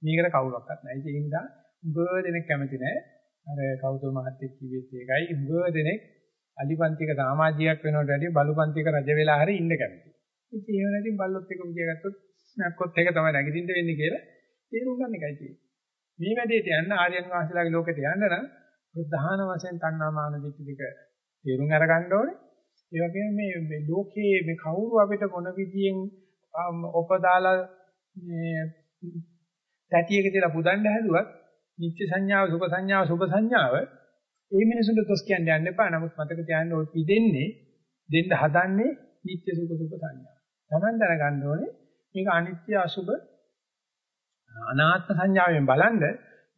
මේකට කවුරක්වත් නැහැ. ඒ නිසා උගව දෙනෙක් කැමති නැහැ. අර කවුද මහත්තයෙක් කිව්වෙත් ඒකයි උගව දෙනෙක් අලිපන්තික සමාජිකයක් වෙනවට වැඩිය බලුපන්තික රජ වෙලා හරි ඉන්න කැමති. ඉතින් එහෙම නැතිනම් බල්ලොත් එක මුදිය ගත්තොත් නැක්කොත් එක තමයි නැගිටින්න වෙන්නේ කියලා තේරුම් ගන්න එකයි තියෙන්නේ. මේ වැඩේට යන්න ආර්යයන් වහන්සේලාගේ ලෝකෙට යන්න නම් ප්‍රධාන වශයෙන් තණ්හාමාන දිට්ඨි දෙක තේරුම් අරගන්න ඕනේ. ඒ වගේම මේ මේ ලෝකයේ මේ කවුරු අපිට මොන විදියෙන් උපදාලා මේ තැටියක තියලා පුදන්න හැදුවත් නිත්‍ය සංඥාව සුභ සංඥාව සුභ සංඥාව ඒ මිනිසුන්ට තොස් කියන්නේ යන්න එපා. නමුත් මතක තියාගන්න ඕනේ පිදෙන්නේ දෙන්න හදන්නේ නිත්‍ය සුඛ සුභ සංඥා. Taman දැනගන්න ඕනේ මේක අනිත්‍ය අසුභ අනාත්ම සංඥාවෙන් බලනද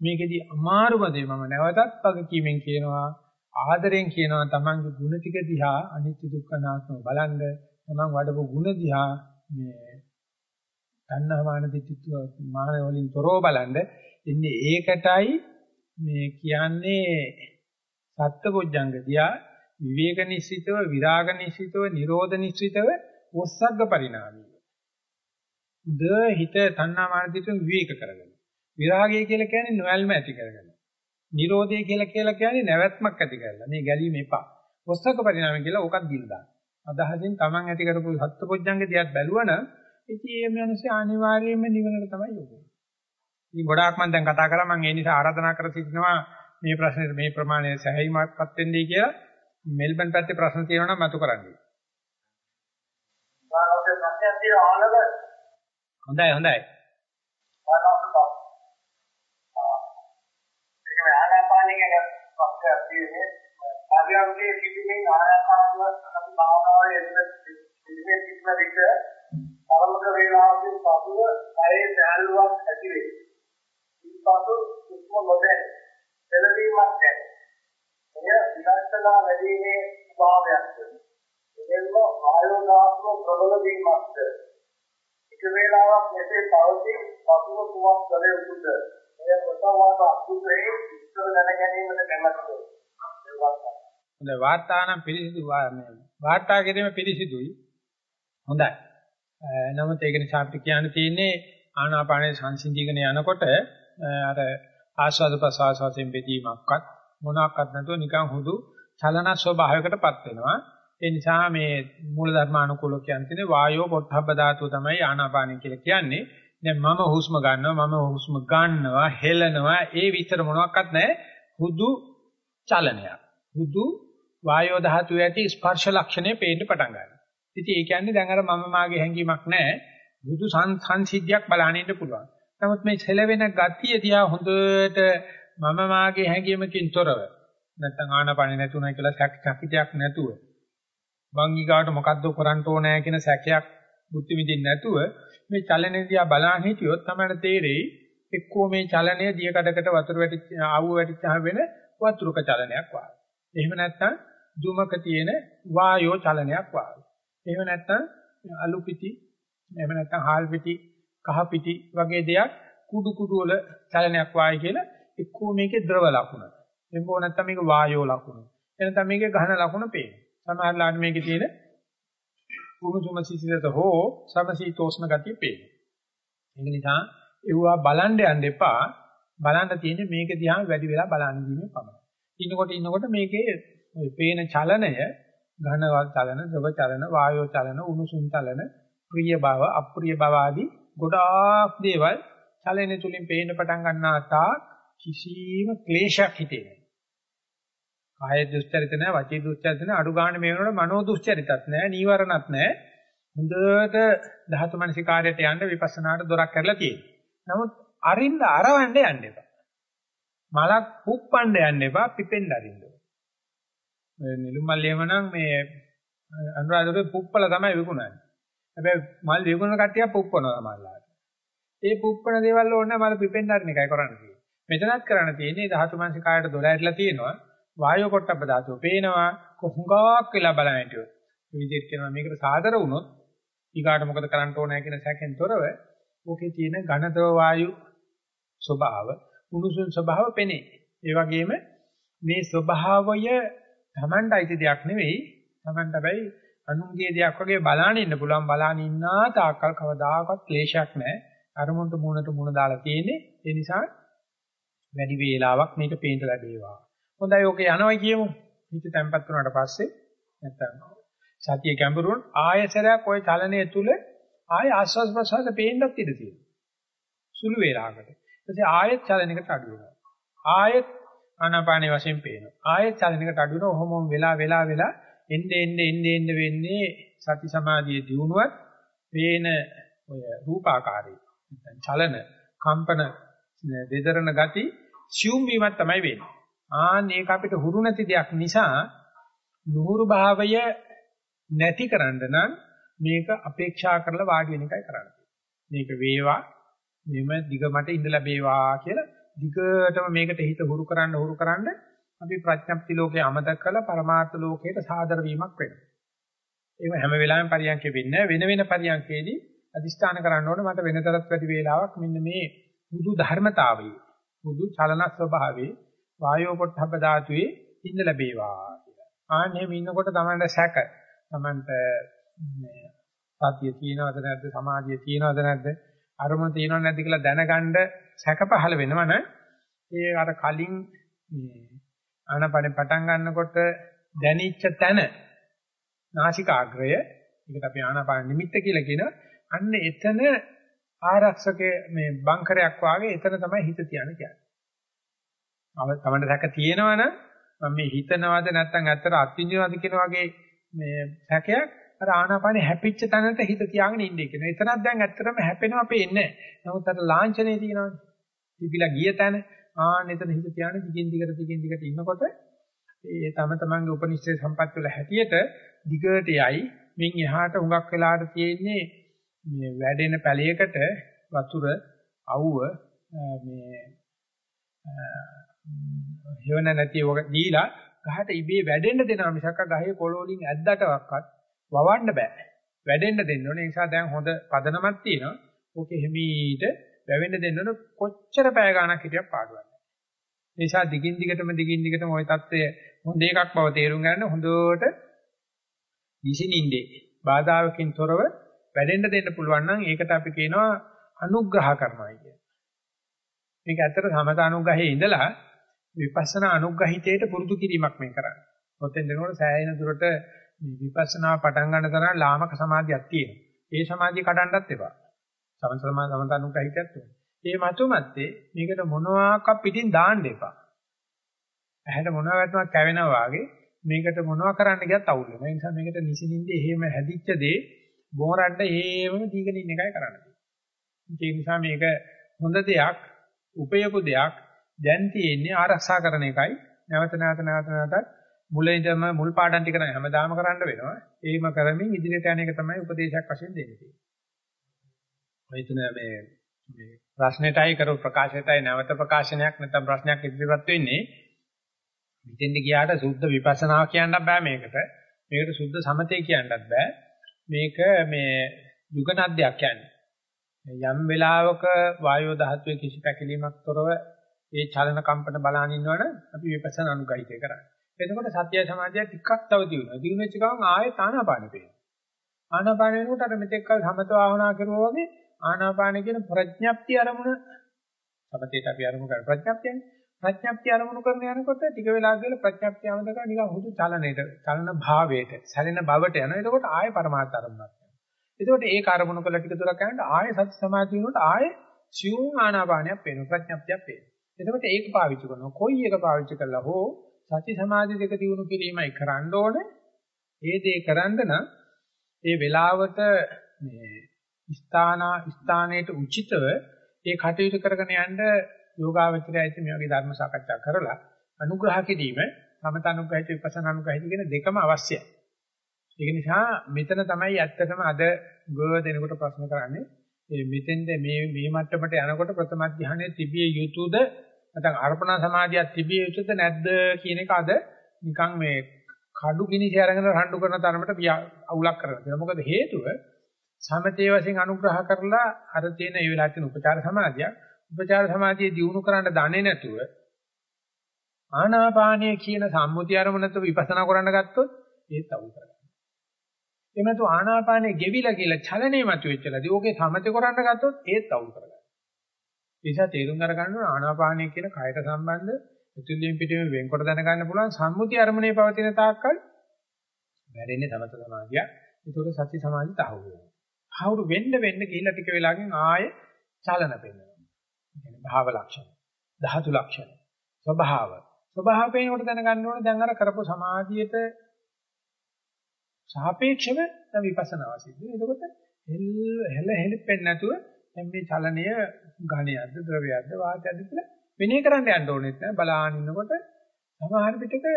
මේකෙදි අමාරුම දේ මම නැවතත් වගකීමෙන් කියනවා ආදරෙන් කියනවා තමන්ගේ ಗುಣ ටික දිහා අනිත්‍ය දුක්ඛ නාත්ම බලන්න තමන් වඩපු ಗುಣ දිහා මේ තණ්හාමාන දිට්ඨිය මාන වලින් තොරව බලන්න ඉන්නේ ඒකටයි මේ කියන්නේ සත්ත්වොජ්ජංග දිහා විවේක නිශ්චිතව විරාග නිශ්චිතව නිරෝධ නිශ්චිතව ඔස්සග්ග පරිණාමය. ද හිත තණ්හාමාන දිට්ඨිය විවේක කරගන්න. විරාගය කියලා කියන්නේ නොයල්ම ඇති කරගන්න. නිරෝධය කියලා කියලා කියන්නේ නැවැත්මක් ඇති කරලා. මේ ගැලීම එපා. පොස්සක පරිණාමය කියලා ඕකක් දිල් දාන්න. අදහසින් Taman ඇති කරපු සත්පොඥංග දිහත් බැලුවනම් ඉතින් මේ මිනිස්සේ අනිවාර්යයෙන්ම නිවනට තමයි යොමු ඉතින් ගොඩාක් මම දැන් කතා කරා මම ඒ නිසා ආරාධනා කර සිටිනවා මේ ප්‍රශ්නෙට මේ ප්‍රමාණය සැහැීමක්පත් වෙන්නයි කියලා මෙල්බන් පැත්තේ ප්‍රශ්න තියෙනවා නම් මතු කරන්න. හොඳයි හොඳයි. බලනකොට ඒක ආනාපානික පස්සේ තියෙන්නේ පරියන්කේ සිටින්නේ ආනාපානව අපි භාවනාවේ එන්න ඉන්නේ සිටින විට පරමක වේලාවකින් පසුව ඇයේ සෑහලුවක් ඇති වේ. ඉන්පසු උස්ම නොදැන එළවීමක් දැන. එය විදර්ශනා වැඩිීමේ ස්වභාවයක්ද. එදෙන්න ආයෝ දාස්ව ප්‍රබල වීමක්ද. එක වේලාවක් මෙසේ පවතී පසුව කුමක් කළ යුතුද? එය ප්‍රසවාස අකුසලේ විස්තර දැන ගැනීමට කැමැත්තද. හොඳයි වාර්තානම් පිළිසිදු මේ වාර්තා කිරීම පිළිසිදුයි. හොඳයි. නමුත් ඒක නිසා අපිට කියන්න තියෙන්නේ ආනාපානයේ සංසිඳීගෙන යනකොට අර ආස්වාද ප්‍රසවාස වශයෙන් බෙදීමක්වත් මොනක්වත් නැතුව නිකන් හුදු චලන ස්වභාවයකටපත් වෙනවා. ඒ නිසා මේ මූල ධර්මානුකූලව කියන්නේ වායෝ පොට්ටබ්බ ධාතුව තමයි ආනාපානය කියලා කියන්නේ. දැන් මම හුස්ම ගන්නවා මම හුස්ම ගන්නවා හෙලනවා ඒ විතර මොනවත් නැහැ. හුදු චලනයක්. හුදු වායෝ ධාතුවේ ඇති ස්පර්ශ ලක්ෂණය පේන්න පටන් ගන්නවා. ඉතින් ඒ කියන්නේ දැන් අර මම මාගේ හැඟීමක් නැහැ. බුදු සංසිද්ධියක් බලන්න ඉන්න පුළුවන්. නමුත් මේ සෙලවෙන ගතිය දිහා හොඳට මම මාගේ හැඟීමකින් තොරව නැත්තම් ආනපනෙ නැතුණයි කියලා සැක චකිතයක් නැතුව වංගිකාවට මොකද්ද කරන්න ඕනෑ කියන සැකයක් බුද්ධි විදින් නැතුව මේ චලනය දිහා බලන් හිටියොත් තමයි තේරෙයි එක්කෝ මේ චලනය දියකඩකට වතුර වැටිච්ච ආවුව වැටිච්චාම වෙන වතුරක චලනයක් වාගේ. එහෙම නැත්නම් දුමක තියෙන වායෝ චලනයක් වාගේ. එහෙම නැත්නම් අලු පිටි එහෙම නැත්නම් හාල් පිටි කහ පිටි වගේ දෙයක් කුඩු කුඩු වල චලනයක් වායි කියලා එක්කෝ මේකේ ද්‍රව ලකුණ. එම්බෝ නැත්නම් මේක වායෝ ලකුණ. එනතම මේකේ ඝන ලකුණ පේනවා. සමහරලාට මේකේ තියෙන කුණුසුම සිසිලත හෝ සමසීතෝෂ්ණ ගතිය පේනවා. ඒක නිසා ඒවා බලන්න යන්න එපා. බලන්න තියෙන්නේ මේක දිහා වැඩි වෙලා බලන්න දීමේ පමණයි. ඉන්නකොට ඉන්නකොට මේකේ ওই පේන චලනය ඝනවල් චලන, ද්‍රව චලන, වායෝ චලන, උණුසුම් චලන, ප්‍රිය බව, අප්‍රිය බව ආදී ගොඩාක් දේවල් චලනය තුලින් පේන්න පටන් ගන්නා තා කිසිම ක්ලේශයක් හිතේ නැහැ. කාය දුස්චරිත නැහැ, වචී දුස්චරිත නැහැ, අඩු ගන්න මේ වෙනකොට මනෝ දුස්චරිතත් නැහැ, නීවරණත් නැහැ. හොඳට ධාතු මනසිකාරයට යන්න විපස්සනාට දොරක් කරලා තියෙනවා. නමුත් අරින්න අරවන්න යන්න එපා. මලක් පුප්පන්න යන්න එපා, පිපෙන්න අරින්න. මේ නිලුමල්ලියම නම් මේ අනුරාධපුරේ පුප්පල තමයි විකුණන්නේ. හැබැයි මල් විකුණන කට්ටිය පුප්පනවා මල්ලාට. ඒ පුප්පන දේවල් ඕනේ මල පිපෙන්න අරින එකයි කරන්න තියෙන්නේ. මෙතනත් කරන්න තියෙන්නේ ධාතු මනස කායට දොර ඇරලා තියෙනවා. වායෝ පොට්ටබ්බ ධාතුව පේනවා. කොහුඟක් වෙලා බලන්න හිටියොත්. මේ විදිහට කියනවා මේකට සාදර වුණොත් ඊගාට මොකද කරන්න ඕනේ කියන සැකෙන් තොරව ඕකේ තියෙන ඝනතව වායු ස්වභාව, උණුසුම් ස්වභාව පෙනේ. ඒ වගේම මේ ස්වභාවය Tamanට අයිති දෙයක් නෙවෙයි. Tamanට හැබැයි අනුන්ගේ දෙයක් වගේ බලාගෙන ඉන්න පුළුවන්. බලාගෙන ඉන්නා තාක්කල් කවදාකවත් ක්ලේශයක් නැහැ. අරමුණට මූණට මූණ දාලා තියෙන්නේ. ඒ නිසා වැඩි වේලාවක් මේක පේන්න ලැබේවා. හොඳයි ඕකේ යනවා කියමු. හිත තැම්පත් වුණාට පස්සේ නැත්තම් සතිය ගැඹුරුන් ආයසරයක් ওই චලනයේ තුල ආය ආස්වාස් ප්‍රසවාස පේන්නත් ඉඩ තියෙනවා. සුළු වේලාවකට. ඊටසේ ආයෙත් චලනයකට අඩු වෙනවා. ආයෙත් ආනාපානේ වශයෙන් පේනවා. ආයෙත් චලනයකට අඩු වෙනවා. ඔහොම වෙලා වෙලා වෙලා එන්නේ එන්නේ එන්නේ එන්නේ වෙන්නේ සති සමාධියේ දියුණුවත් වේන ඔය රූපාකාරී නැත්නම් චලන කම්පන දෙදරන ගති සියුම් වීමක් තමයි වෙන්නේ. ආන්න ඒක අපිට හුරු නැති දෙයක් නිසා නුහුරු භාවය නැති කරන්න නම් මේක අපේක්ෂා කරලා වාඩි වෙන එකයි කරන්න මේක වේවා මෙම දිගමට ඉඳ ලැබේවා කියලා දිගටම මේකට හිත හුරු කරන්න හුරු කරන්න අපි ප්‍රඥප්ති ලෝකේ අමතක කරලා පරමාර්ථ ලෝකයට සාදර වීමක් වෙනවා. ඒක හැම වෙලාවෙම පරියන්කෙ වෙන්නේ වෙන වෙන පරියන්කේදී අදිස්ථාන කරන්න ඕනේ මට වෙනතරත් වැඩි වේලාවක් මෙන්න මේ බුදු ධර්මතාවයේ බුදු චලන ස්වභාවයේ වායෝ පොට්ටබ්බ ධාතුවේ ඉඳ ලැබේවා කියලා. ආන්නේ ඉන්නකොට තමයි සැක. තමන්ට මේ සතිය තියෙනවද නැද්ද සමාධිය තියෙනවද නැද්ද අරමුණ තියෙනවද නැද්ද කියලා දැනගන්න සැක පහළ වෙනවනේ ඒ අර කලින් මේ ආනපන පටන් ගන්නකොට දැනිච්ච තැන නාසිකාග්‍රය ඒකට අපි ආනාපාන නිමිත්ත කියලා කියනවා අන්න එතන ආරක්ෂකයේ මේ බංකරයක් වාගේ එතන තමයි හිත තියන්නේ කියන්නේ. අව තමන්ට සැක තියෙනවනම් මම මේ හිතනවද නැත්නම් ඇත්තට අත්විඳිනවද කියන වගේ මේ සැකයක් අර ආනාපානේ හැපිච්ච තැනට හිත තියාගෙන ඉන්නේ කියන. එතනක් දැන් ඇත්තටම හැපෙනවා පේන්නේ නැහැ. නමුත් අර ලාංඡනේ තියෙනවානේ. තිබිලා ගිය තැන ආන්න එතන හිත තියාගෙන දිගින් දිගට දිගින් දිගට ඉන්නකොට ඒ තම තමන්ගේ උපනිෂ්ඨේ සම්පත් වල හැටියට දිගට යයි. මින් එහාට හුඟක් වෙලාට තියෙන්නේ මේ වැඩෙන පැලයකට වතුර අවුව මේ හේවන නැති වගේ දීලා ගහට ඉබේ වැඩෙන්න දෙනවා මිසක් ගහේ කොළ වලින් ඇද්දටවත් වවන්න බෑ. වැඩෙන්න දෙන්න ඕනේ. ඒ නිසා දැන් හොඳ පදනමක් තියෙනවා. ඕකේ හිමීට වැවෙන්න දෙන්න ඕන කොච්චර පැය ගාණක් හිටියක් පාඩුවක්. නිසා දිගින් දිගටම දිගින් දිගටම ওই தත්ත්වය හොඳ එකක් බව තේරුම් ගන්න හොඳට විසිනින්දේ බාධාවකින් තොරව වැඩෙන්න දෙන්න පුළුවන් නම් ඒකට අපි කියනවා අනුග්‍රහ කරනවා කියන. මේක ඇත්තට සමත අනුග්‍රහයේ ඉඳලා විපස්සනා අනුග්‍රහිතයට පුරුදු කිරීමක් මේ කරන්නේ. ඔතෙන් දෙනකොට සෑහෙන දුරට විපස්සනා පටන් ගන්න තරම් ලාමක සමාධියක් තියෙනවා. ඒ සමාධිය කඩන්නත් එපා. සමත සමා සමත අනුග්‍රහිතයක් තියෙනවා. ඒ මතුමැත්තේ මේකට මොනවාක් පිටින් දාන්න එපා. ඇහැට මොනවා වැටුණා කැවෙනවා වගේ මේකට මොනවා කරන්න ගියත් අවුල් වෙනවා. ඒ නිසා මේකට නිසින්ින්ද එහෙම හැදිච්ච දේ බොරන්න හේම දීගෙන ඉන්න එකයි කරන්න තියෙන්නේ. ඒ නිසා මේක හොඳ දෙයක්, උපයපු දෙයක් දැන් තියෙන්නේ ආරක්ෂා කරන එකයි. නැවත නැවත නැවත නැවත මුලින්දම මුල් පාඩම් ටික නම් හැමදාම කරන්න වෙනවා. ඒම කරමින් ඉදිරියට යන එක තමයි උපදේශයක් වශයෙන් දෙන්නේ තියෙන්නේ. ඔයතුන මේ මේ ප්‍රශ්නෙටයි කරු ප්‍රකාශයටයි නැවත ප්‍රකාශනයක් නැත්නම් ප්‍රශ්නයක් ඉදිරිපත් වෙන්නේ. මෙතෙන්ද ගියාට සුද්ධ විපස්සනා කියන්නත් බෑ මේකට. මේකට සුද්ධ සමතේ කියන්නත් බෑ. මේක මේ යුගනද්දයක් කියන්නේ. යම් වෙලාවක වායෝ ධාතුවේ කිසි පැකිලීමක් තොරව ඒ චලන කම්පන බලන ඉන්නවනම් අපි විපස්සනා අනුගහිතය කරන්නේ. එතකොට සත්‍ය සමාධිය ටිකක් තව දිනුනවා. දිනුනෙච්ච ගමන් ආයෙත් ආනාපානෙ පේනවා. ආනාපානෙ වෙනකොට අර මෙතෙක් කල සමත භාවනා කරුවා වගේ ආනාපානෙ කියන ප්‍රඥප්ති අරමුණ සමතේට අපි අරමුණු කරන ප්‍රඥප්තියනේ. ප්‍රඥප්ති අරමුණු කරන යනකොට ටික වෙලා ගිහලා ප්‍රඥප්තිය අමතක නිකන් හුදු චලනයේට, චලන භාවයට, සැලෙන බවට යනවා. එතකොට ආයෙ පරමාර්ථ අරමුණක් යනවා. එතකොට ඒක අරමුණු කළ ටික දුරක් යනකොට ආයෙ සති සමාධිය වෙනකොට ආයෙ සියුම් ආනාපානයක් පේනවා. ප්‍රඥප්තියක් පේනවා. එතකොට ඒක පාවිච්චි කරනවා. කොයි එක පාවිච්චි කළා හෝ සති සමාධි දෙක දිනු කිරීමයි කරන්න ඕනේ. ඒ දේ කරන්න නම් ඒ වෙලාවට මේ ස්ථාන ස්ථානයට උචිතව ඒ කටයුතු කරගෙන යන්න යෝගාවචරය ඇති මේ වගේ ධර්ම සාකච්ඡා කරලා අනුග්‍රහ කිරීම සමත අනුග්‍රහිත විපස්සනා අනුග්‍රහිත කියන දෙකම අවශ්‍යයි. ඒක නිසා මෙතන තමයි ඇත්තටම අද ගොඩ දෙනකොට ප්‍රශ්න කරන්නේ මේ මෙතෙන්ද මේ මේ මට්ටමට යනකොට ප්‍රථම ධානයේ තිබිය යුතුද නැත්නම් අර්පණා සමාධියක් තිබිය යුතුද නැද්ද කියන එක අද නිකන් මේ කඩු කිනිසි අරගෙන රණ්ඩු කරන තරමට අවුලක් කරනවා. මොකද හේතුව සමතේ වශයෙන් අනුග්‍රහ කරලා අර තියෙන ඒ වෙලාවට තියෙන උපචාර සමාධියක් උපචාර සමාධිය දියුණු කරන්න දන්නේ නැතුව ආනාපානීය කියන සම්මුතිය අරමුණත් විපස්සනා කරන්න ගත්තොත් ඒත් අවුල් කරගන්නවා. එහෙම නැතු ආනාපානයේ ගෙවිලා කියලා චලනයේ මතුවෙච්චලාදී ඕකේ සමතේ කරන්න ගත්තොත් ඒත් අවුල් කරගන්නවා. ඒ නිසා තේරුම් අරගන්න ඕන ආනාපානය කියන කයට සම්බන්ධ උතුලින් පිටින් වෙන්කොට දැනගන්න පුළුවන් සම්මුති අරමුණේ පවතින තාක්කල් වැඩෙන්නේ සමත සමාධිය. ඒකට සති සමාධිය තහවුරු වෙනවා. තහවුරු වෙන්න වෙන්න ගිහිල්ලා ටික වෙලාවකින් ආයෙ චලන පෙන්වනවා. කියන්නේ භාව ලක්ෂණ, ධාතු ලක්ෂණ, ස්වභාව. ස්වභාව පේනකොට දැනගන්න ඕනේ දැන් අර කරපු සමාධියට සාපේක්ෂව දැන් විපස්සනා සිද්ධ වෙනවා. එතකොට හෙල හෙලෙන්නේ නැතුව දැන් මේ චලනය ඝණයක්ද ද්‍රවයක්ද වාතයක්ද කියලා විනය කරන්න යන්න ඕනෙත් නෑ බලාගෙන ඉන්නකොට සමහර පිටක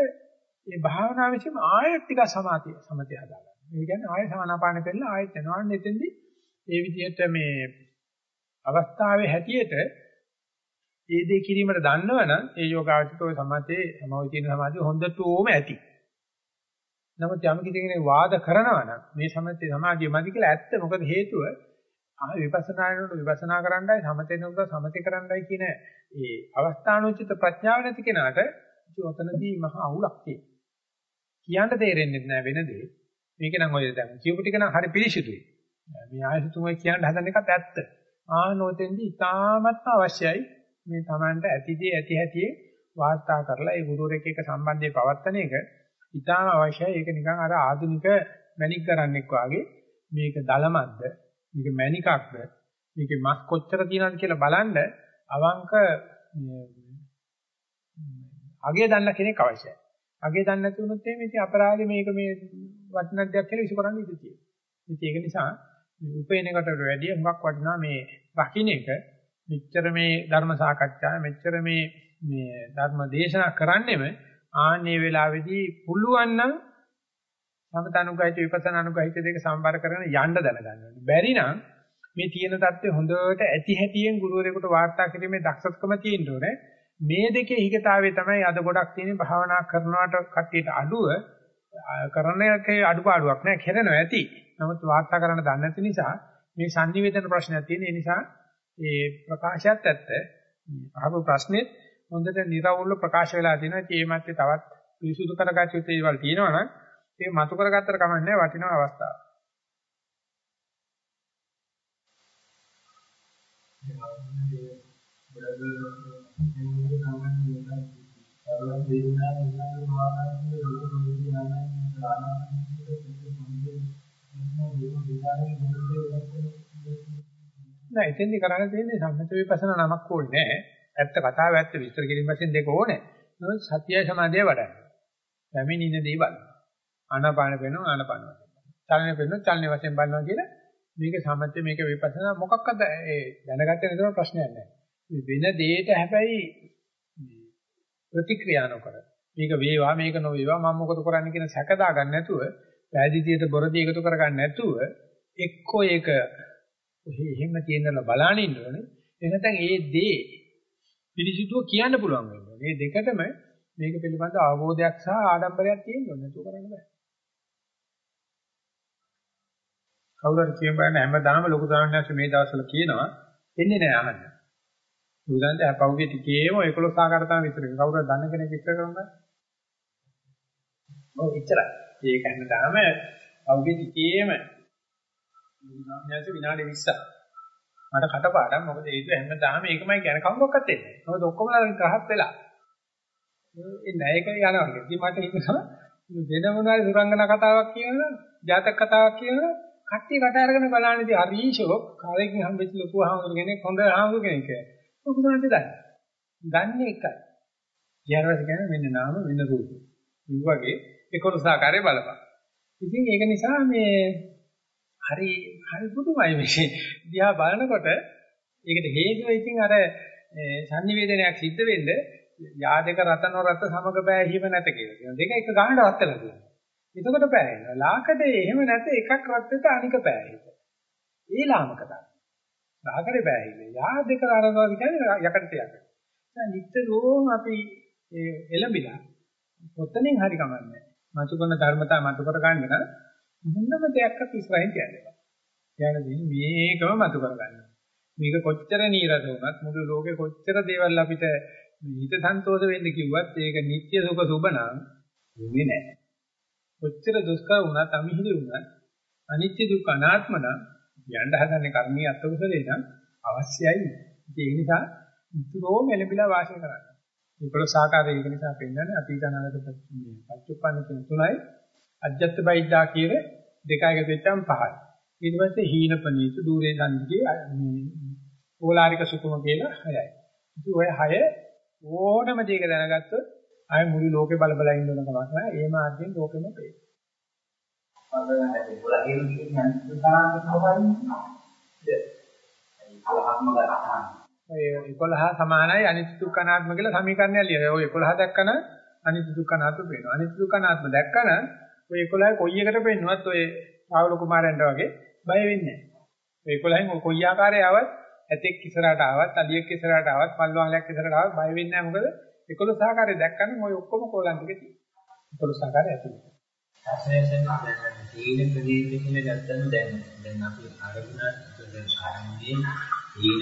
මේ භාවනා විශ්ීම ආයෙත් ටික සමාධිය සමතය හදාගන්න. ඒ කියන්නේ ආයෙ සමානාපාන කරලා ආයෙත් යනවා. එතෙන්දී මේ විදිහට මේ අවස්ථාවේ හැටියට ඒ දේ කිරීමට දන්නවනම් ඒ යෝගාවචිතෝ සමතේ සමෝයි තියෙන සමාධිය හොඳටම ඇති. නමුත් යම් කෙනෙක් වාද කරනවා නම් මේ සමතේ සමාධිය මදි කියලා ඇත්ත මොකද හේතුව ආ විපස්සනා කරනකොට විපස්සනා කරන්නයි සමතේ නෝක සමතේ කරන්නයි කියන ඒ අවස්ථානෝචිත ප්‍රඥාව නැති කෙනාට ඔතනදී මහා අවුලක් තියෙනවා. කියන්න තේරෙන්නේ නැහැ වෙන දේ. මේක නම් ඔය දැන් කියපු ටික නම් හරි පිළිසිතුයි. මේ ආයතතුමයි කියන්න හදන එකත් ඇත්ත. ආනෝතෙන්දී ඉතාමත්ම අවශ්‍යයි මේ Tamanට ඇතිදී ඇති හැටි වාර්තා කරලා ඒ ගුරුවරයෙක් එක්ක සම්බන්ධය පවත්වන එක ඉතාම අවශ්‍යයි. ඒක නිකන් අර ආධුනික මැනික් කරන්නෙක් වාගේ මේක දලමක්ද මේක මැණිකක්ද මේකේ මස් කොච්චර තියෙනවද කියලා බලන්න අවංක අගය දන්න කෙනෙක් අවශ්‍යයි. අගේ දන්නේ නැති වුණොත් එහෙනම් ඉතින් අපරාධේ මේක මේ වටිනා දෙයක් කියලා විශ්ව කරන්න ඉඩ තියෙනවා. ඉතින් ඒක නිසා උපේන එකට වැඩිය හුඟක් වටිනවා මේ රකින්න එක. මෙච්චර මේ ධර්ම සාකච්ඡා මෙච්චර මේ මේ ධර්ම දේශනා කරන්නෙම ආන්නේ වෙලාවේදී පුළුවන් නම් සමතනුගහිත විපස්සනානුගහිත දෙක සම්බර කරගෙන යන්න දැනගන්න ඕනේ. බැරි නම් මේ තියෙන தත්ත්වය හොඳට ඇති හැටියෙන් ගුරුවරයෙකුට වාර්තා කිරීමේ දක්ෂකම තියෙන්න ඕනේ. මේ දෙකේ හිගතාවේ තමයි අද ගොඩක් තියෙන භාවනා කරනවට කට්ටියට අඩුව කරන එකේ අඩුපාඩුවක් නෑ කෙරෙනවා ඇති. නමුත් වාර්තා කරන්න දන්නේ නැති නිසා මේ sannivedana ප්‍රශ්නයක් තියෙන නිසා ඒ ප්‍රකාශයත් ඇත්ත. අහපු ප්‍රශ්නෙත් හොඳට නිර්වෘල්ව ප්‍රකාශ වෙලා තියෙනවා. ඒ මැත්තේ තවත් පිරිසුදු කරගත යුතු දේවල් තියෙනවා නම් ඒක මතු කරගත්තට කමන්නේ වටිනා අවස්ථාවක්. නෑ එතෙන්දි කරන්න තියෙන්නේ සම්මත විපස්සනා නමක් ඕනේ නෑ. ඇත්ත කතාව ඇත්ත විස්තර කිරීම වශයෙන් දෙක ඕනේ. නමුත් සත්‍යය සමාධිය වඩන්න. පැමිණින දේ බලන්න. ආනාපාන වෙනවා ආනාපාන වශයෙන්. චලනය වෙනවා චලනය වශයෙන් බලනවා කියලා මේක සමත්‍ය මේක විපස්සනා මොකක්ද ඒ දැනගත්තේ නේද ප්‍රශ්නයක් නැහැ. වෙන දෙයකට හැබැයි ප්‍රතික්‍රියා නොකර මේක වේවා මේක නොවේවා මම මොකද කරන්නේ කියන සැක දාගන්න නැතුව පෑදීතියට බොරදී එකතු කරගන්න නැතුව එක්කෝ ඒක එහෙම තියෙනලා බලන්න ඉන්න ඕනේ. එහෙනම් ඒ දේ පිළිසිතුව කියන්න පුළුවන් වෙනවා. මේ දෙකටම මේක පිළිබඳ අවබෝධයක් සහ ආඩම්බරයක් තියෙන්න ඕනේ. ඒක කරන්න බෑ. කවුරුහරි කියන බෑනේ හැමදාම ලොකු සාමාන්‍යයෙන් මේ දවස්වල කියනවා එන්නේ නෑ අහන්න. උදාහරණයක් අපවගේ ටිකේම 11 ආකාර තමයි විතර. කවුරුහරි දන්න කෙනෙක් විතර කරනවා. ඔව් එච්චරයි. ඒක හැමදාම අවගේ ටිකේම සාමාන්‍යයෙන් විනාඩි 20ක්. මට කටපාඩම් මොකද ඒක හැමදාම ඒකමයි කියන කවුරක්වත් එන්නේ. මොකද ඔක්කොම ගහත් වෙලා. ඒ නැයක යනවා. ඉතින් මට හිතෙනවා වෙන මොනවාරි සුරංගනා කතාවක් කියනවා, ජාතක කතාවක් කියනවා කට්ටිය කට අරගෙන බලන්නේදී හරිෂෝ කාලෙකින් හම්බෙච්ච ලොකු හාමුදුර කෙනෙක් හොඳ හාමුදුර කෙනෙක්. ඔකුසන්ට දන්නේ. දන්නේ එකයි. ඊයරවස කියන්නේ මෙන්න නාම වෙන රූප. මේ වගේ 11 ආකාරයේ බලපන්. ඉතින් ඒක නිසා මේ හරි හරි පුදුමයි මේ දිහා බලනකොට ඒකට හේතුව ඉතින් අර සංනිවේදනයක් සිද්ධ වෙන්න යාදක රතන රත සමග බෑ හිම නැත කියලා. දෙක එක ගහනට රත් වෙලා තියෙනවා. එතකොට පෑයෙනවා. ලාකඩේ එහෙම නැත එකක් රත් වෙත අනික පෑයෙත. ඒ ලාමක තමයි. ලාකඩේ පෑයෙන්නේ. යා දෙක අරනවා කියන්නේ යකඩට යකඩ. දැන් නිතරම අපි එළඹිලා ඔතනින් හරි කමන්නේ. මතු කරන ධර්මතා මතු කර ගන්න නම් මොනම දෙයක්වත් ඉස්සරහින් කියන්නේ. කියන්නේ මේකම මතු කරගන්න. මේක කොච්චර නීරස වුණත් මුළු ලෝකේ කොච්චර දේවල් අපිට හිත සන්තෝෂ වෙන්න කිව්වත් ඒක නිත්‍ය සුඛ සුබ නම් වෙන්නේ නැහැ. කොච්චර දුෂ්කර වුණත් අමිහිරි වුණත් අනිත්‍ය දුක්ඛ අනාත්ම නම් යන්න හදන්නේ කර්මීය අත්කුසලේ නම් අවශ්‍යයි. ඒ නිසා ඉතුරෝ මෙලබිලා වාසය කරන්න. ඒකල සාකාරය ඒක නිසා පෙන්වන්නේ අතීත අනාගත පච්චුප්පන්න කියන තුනයි අජත්ත බයිද්දා කියන දෙකයි එකතු වෙච්චාම පහයි. ඊට පස්සේ හීන ප්‍රනීත দূරේ දන්දිගේ ඕලාරික සුකුම කියලා හයයි. ඉතින් ඔය හය ඕනම දෙයක දැනගත්තොත් ආය මුළු ලෝකේ බල බල ඉන්න ඕන කමක් නැහැ. ඒ මාර්ගයෙන් ලෝකෙම පේ. ඔය 11 සමානයි අනිත්‍ය දුක්ඛ අනාත්ම කියලා සමීකරණයක් ලියනවා. ඔය 11 දැක්කම අනිත්‍ය දුක්ඛ අනාත්ම පේනවා. අනිත්‍ය දුක්ඛ අනාත්ම දැක්කම ඔය 11 කොයි එකට පෙන්නුවත් ඔය රාහුල කුමාරයන්ට වගේ බය වෙන්නේ නැහැ. ඔය 11න් කොයි ආකාරයේ ආවත් ඇතෙක් ඉස්සරහට ආවත්, අලියෙක් ඉස්සරහට ආවත්, පල්වාලයක් ඉස්සරහට ආවත් බය වෙන්නේ නැහැ. මොකද 11 ආකාරය දැක්කම ඔය ඔක්කොම කෝලම් ටික තියෙනවා. 11 ආකාරය ඇතුළේ. ආශ්‍රයයෙන් දැන් තීන ප්‍රදීප කියන ගත්තම දැන් දැන් අපි අරමුණ දැන් ආරම්භයේ තීන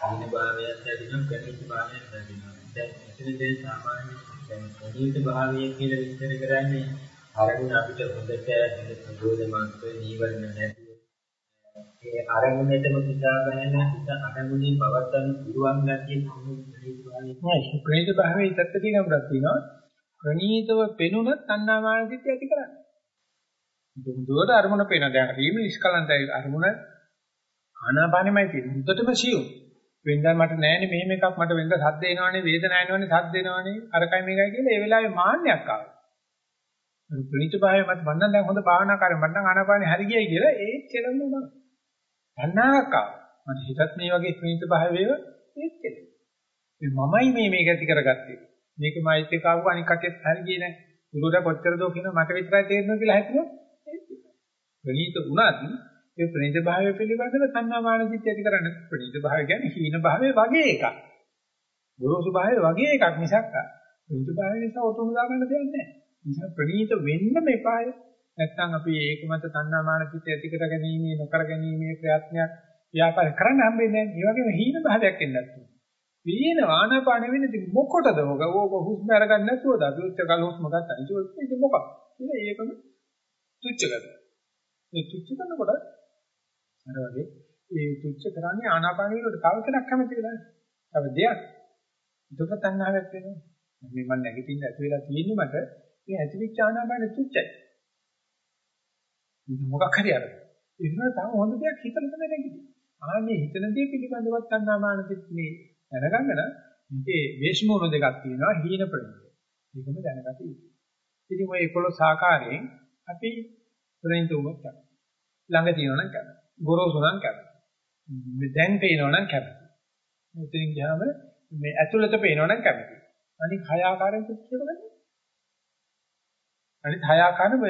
තීන භාවයක් දැනෙනවා ප්‍රණීත භාවයක් දැනෙනවා. දැන් එතන දැන් සාමාන්‍ය දැන් ප්‍රණීත භාවය කියලා විස්තර කරන්නේ අරමුණ අපිට හොඳට හොඳ ප්‍රබෝධමත්ව නීවරණ නැති ඒ අරමුණටම හිතාගෙන හිත අරමුණේ පවත්වන්න පුළුවන් ගැතිය නෑ ප්‍රේත භාවයේ ඉතත් තියෙනවද තියෙනවා. ප්‍රණීතව පෙනුනත් අන්නාමානදිත්‍ය ඇති කරන්නේ දුදුවට අරමුණ පේන දැන් රීම නිෂ්කලන්තයි අරමුණ ආනාපානෙමයි තියෙන්නේ උඩටම සියුම් වෙනදා මට නෑනේ මෙහෙම එකක් මට වෙනදා සද්ද එනවනේ වේදනාව එනවනේ සද්ද එනවනේ අරකයි මේකයි කියලා ඒ වෙලාවේ මාන්නයක් ආවා ප්‍රණීත භාවය මත මම නම් දැන් හොඳ භාවනාකාරයෙක් මම නම් ආනාපානෙ හරි ගියයි කියලා ඒත් කෙලෙන්න නෑ. තණ්හාවක් මට හිතත් මේ වගේ ප්‍රණීත භාවය වේව ඒත් කෙලෙන්න. මමයි මේ මේක ඇති කරගත්තේ. මේක මයිත් එක ආව අනික් කටේත් හරි ගියේ නෑ. උගුර කොච්චර දෝ කියනවා මට විතරයි තේරෙන්නේ කියලා හිතුවොත් ප්‍රණීත වුණත් ඒ ප්‍රණීත භාවය පිළිබඳව තණ්හා මාන දිත්‍ය ඇති කරන්නේ ප්‍රණීත භාවය කියන්නේ හීන භාවය වගේ එකක්. ගොරෝසු භාවය වගේ එකක් මිසක් ප්‍රණීත භාවය නිසා ඔතන දාගන්න දෙයක් නෑ. නිසා ප්‍රණීත වෙන්න මෙපාය. නැත්නම් අපි ඒක මත තණ්හා මාන දිත්‍ය ඇති කර ගැනීම නොකර ගැනීම ප්‍රයත්නයක් ව්‍යාපාර කරන්න හම්බෙන්නේ නෑ. ඒ වගේම හීන භාවයක් එන්නත් වීන ආනාපාන වෙන්නේ ඉතින් මොකටද ඔක? ඕක හුස්ම අරගන්න නැතුවද? අපි උච්ච කල හුස්ම ගත්තා. ඒක ඉතින් මොකක්ද? ඉතින් ඒකම තුච්ච කරනවා. මේ තුච්ච කරනකොට අර වගේ ඒ තුච්ච කරන්නේ ආනාපාන වලට තව කෙනෙක් කැමති වෙලා. තව දෙයක්. දුක තණ්හාවක් වෙනවා. මේ මම නැගිටින්න ඇති වෙලා තියෙන්නේ මට මේ ඇතිවිච්ච ආනාපාන තුච්චයි. මොකක් හරි අරගෙන. ඒක නේද තව හොඳ දෙයක් හිතලා තමයි නැගිටින්නේ. ආන්නේ හිතන දේ පිළිබඳව තණ්හාමාන මේ දැනගන්න නම් මේකේ වේශමෝන දෙකක් තියෙනවා හීන ප්‍රණීත. ඒකම දැනගත යුතුයි. ඉතින් ඔය 11 ආකාරයෙන් අපි ප්‍රණීත උමක් කරනවා. ළඟ තියෙනවනම් කරනවා. ගොරෝසු නම් කරනවා. දැන් පේනවනම් කරනවා. මුතින් ගියාම මේ ඇතුළත පේනවනම් කරනවා. අනික හය ආකාරයෙන් කිව්වොත් අනිත් හය ආකාරම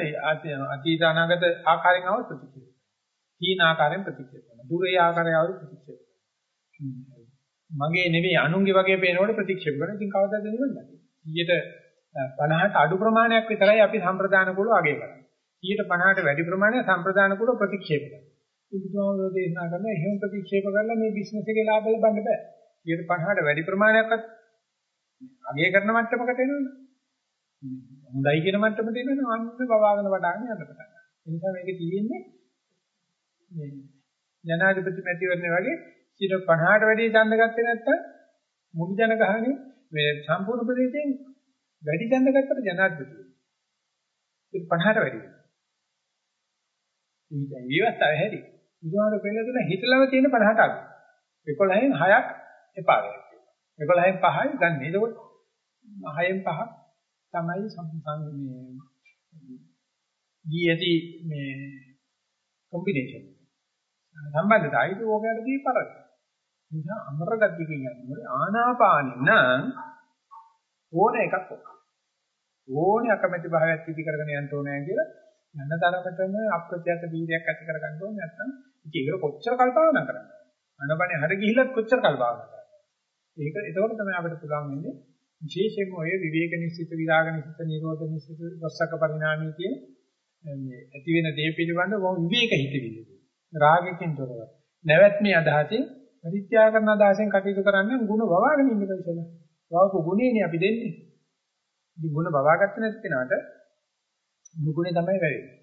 අතීත අනාගත ආකාරයෙන් අවශ්‍ය ප්‍රතික්‍රියා. තීන ආකාරයෙන් ප්‍රතික්‍රියා කරනවා. දුරේ ආකාරයෙන් අවශ්‍ය ප්‍රතික්‍රියා කරනවා. මගේ නෙවෙයි අනුන්ගේ වගේ පේනකොට ප්‍රතික්ෂේප කරනවා. ඉතින් කවදාද නිවන්නේ? 50ට අඩු ප්‍රමාණයක් විතරයි අපි සම්ප්‍රදාන කුල අගය කරන්නේ. 50ට වැඩි ප්‍රමාණයක් සම්ප්‍රදාන කුල ප්‍රතික්ෂේප කරනවා. බුදුහාමුදුරෝ දේශනා කරන එහෙම ප්‍රතික්ෂේප කරලා මේ බිස්නස් එකේ ලාභ ලබන්න බෑ. 50ට වැඩි ප්‍රමාණයක්වත් අගය කරන මට්ටමකට එනවනේ. හොඳයි කියන මට්ටමට එනවනේ අන්න බවාගෙන වඩාගෙන යන්න පටන් ගන්නවා. ඒ නිසා මේකේ තියෙන්නේ මේ ජනාධිපති මැතිවරණ වගේ 50ට වැඩි ඡන්ද ගත්තේ නැත්නම් මුළු ජනගහනේ මේ සම්පූර්ණ ප්‍රදේශයෙන් වැඩි ඡන්ද ගත්තට ජනාධිපති. ඒක 50ට වැඩි වෙනවා. ඉතින් විවස්ථාව හැරි. බුදුහාමර පෙළ දුන හිතලම තියෙන 50ට අඩු. 11න් 6ක් එපා වෙනවා. 11න් 5යි ගන්න. එතකොට 6න් 5ක් තමයි සම්සං මේ ගියති මේ කොම්බිනේෂන්. සම්බන්ධතාවයි ඕකයට දීපරක්. නිසා අමරගතියකින් යන්නේ. ආනාපානෙ නම් ඕන එකක් ඕනේ. අකමැති භාවයක් ඉදි කරගෙන යන්න ඕනේ කියලා යන තරමටම අප්‍රත්‍යක්ෂ වීර්යයක් ඇති කරගන්න ඕනේ නැත්නම් ඉතින් ඒක කොච්චර කල්පනා කරන්නේ? අනබනේ හර ගිහිල්ලත් කොච්චර කල්පනා කරන්නේ? ඒක එතකොට තමයි අපිට පුළුවන් වෙන්නේ විශේෂයෙන්ම ඔය විවේක නිසිත විරාග නිසිත නිරෝධ නිසිත වස්සක පරිණාමී කියන මේ ඇති වෙන දේ පිළිබඳව විවේක හිතවිලි. රාගකින් තොරව. නැවැත්මේ අදහසින් පරිත්‍යාග කරන අදහසෙන් කටයුතු කරන්නේ ಗುಣ වවාගෙන ඉන්න කෙනෙක්. වවපු ගුණේනේ අපි දෙන්නේ. ඉතින් ගුණ වවාගත්තේ නැති කෙනාට නුගුණේ තමයි වැවෙන්නේ.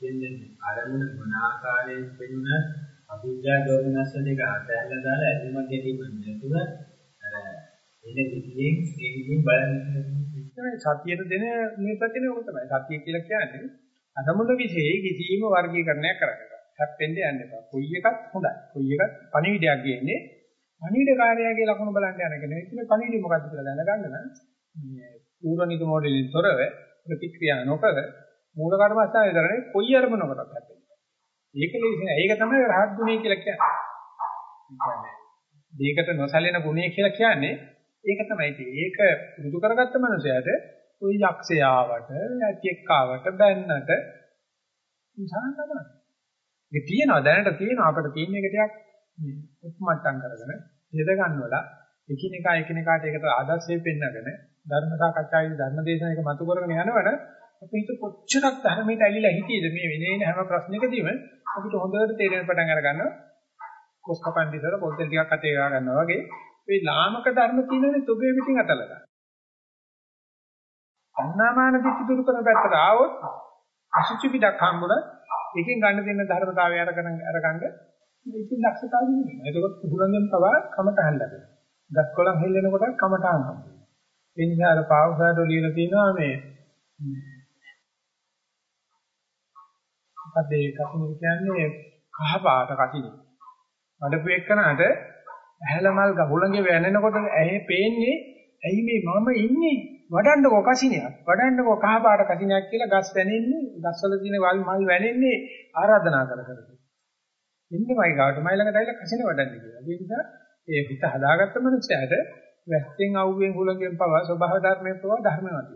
දෙන්නේ අරමුණ මොන ආකාරයෙන් වෙන්න අභිජ්ජා දෝමනසන එක අතහැරලා දාලා ඇලිම ගැනීම නැතුව අර එන විදියෙන් ස්ත්‍රීකින් බලන්නේ සතියට දෙන මේ පැතිනේ ඔක තමයි. සතිය කියලා කියන්නේ අරමුණ විශේෂ කිසියම් වර්ගීකරණයක් කරගන්න. හැප්පෙන්න යන්න එපා. කොයි එකත් හොඳයි. කොයි එකත් පණිවිඩයක් ගේන්නේ. පණිවිඩ කාර්යයගේ ලකුණු බලන්න යන කෙනෙක් ඉතින් පණිවිඩය මොකක්ද කියලා දැනගන්න නම් මේ පූර්ණික මොඩෙලින් තොරව ප්‍රතික්‍රියා නොකර මූල කර්මස්ථානයේ දරන්නේ කොයි අරමුණකටත් හැප්පෙන්නේ. ඒක ලේසි නෑ. ඒක තමයි රහත් ගුණය කියලා කියන්නේ. දෙයකට නොසැලෙන ගුණය කියලා කියන්නේ ඒක තමයි. ඒක පුරුදු කරගත්ත මනුස්සයාට ওই යක්ෂයාවට, ඇතිෙක්කාවට, බැන්නට ඉන්සාන තමයි. ඒක තියෙනවා දැනට තියෙනවා අපිට තියෙන එක ටිකක් මේ උපමට්ටම් කරගෙන යද ගන්නවලා එකිනෙකා එකිනෙකාට ඒකට ආදර්ශයෙන් පෙන්නගෙන ධර්ම සාකච්ඡාවේ ධර්ම දේශනාවක මතු කරගෙන යනවන අපි හිත කොච්චරක් ධර්මයට ඇලිලා හිටියේද? මේ වෙනේන හැම ප්‍රශ්නයකදීම අපිට හොඳට තේරෙන පටන් අර ගන්නවා කොස් කපන්දිතර පොල්තෙල් ටිකක් අතේ ගා ගන්නවා වගේ. මේ ලාමක ධර්ම තියෙනනේ තොගේ පිටින් අතලා ගන්න. අන්නාමාන දිට්ඨි දුරු කරන පැත්තට ආවොත් අසුචි පිටක් හම්බුණා ඒකෙන් ගන්න දෙන්න ධර්මතාවය අරගෙන අරගන්න ඉතින් දක්ෂතාවය නෙමෙයි. එතකොට කුහුලෙන් පවා කමට හල්ලගෙන. ගස්කොලන් හෙල්ලෙනකොට කමට ආනවා. ඒ නිසා අර පාවසාරට ලියලා තියෙනවා මේ ඒ කපුණු කියන්නේ කහ පාට කටිනි. වඩපු එක්කනට ඇහැල මල් ගහුලඟේ වැනෙනකොට ඇහි පේන්නේ ඇයි මේ මම ඉන්නේ වඩන්නකෝ කසිනියක් වඩන්නකෝ කහ පාට කසිනියක් කියලා ගස් වැනෙන්නේ ගස්වල තියෙන වල් මල් වැනෙන්නේ ආරාධනා කර කර. ඉන්නමයි ගාවට මයි ළඟට ඇවිල්ලා කසින වඩන්නේ කියලා. ඒ නිසා ඒ හිත හදාගත්ත මනුස්සයාට වැස්සෙන් අවුවෙන් හුලඟෙන් පවා ස්වභාව ධර්මයෙන් පවා ධර්මවත්.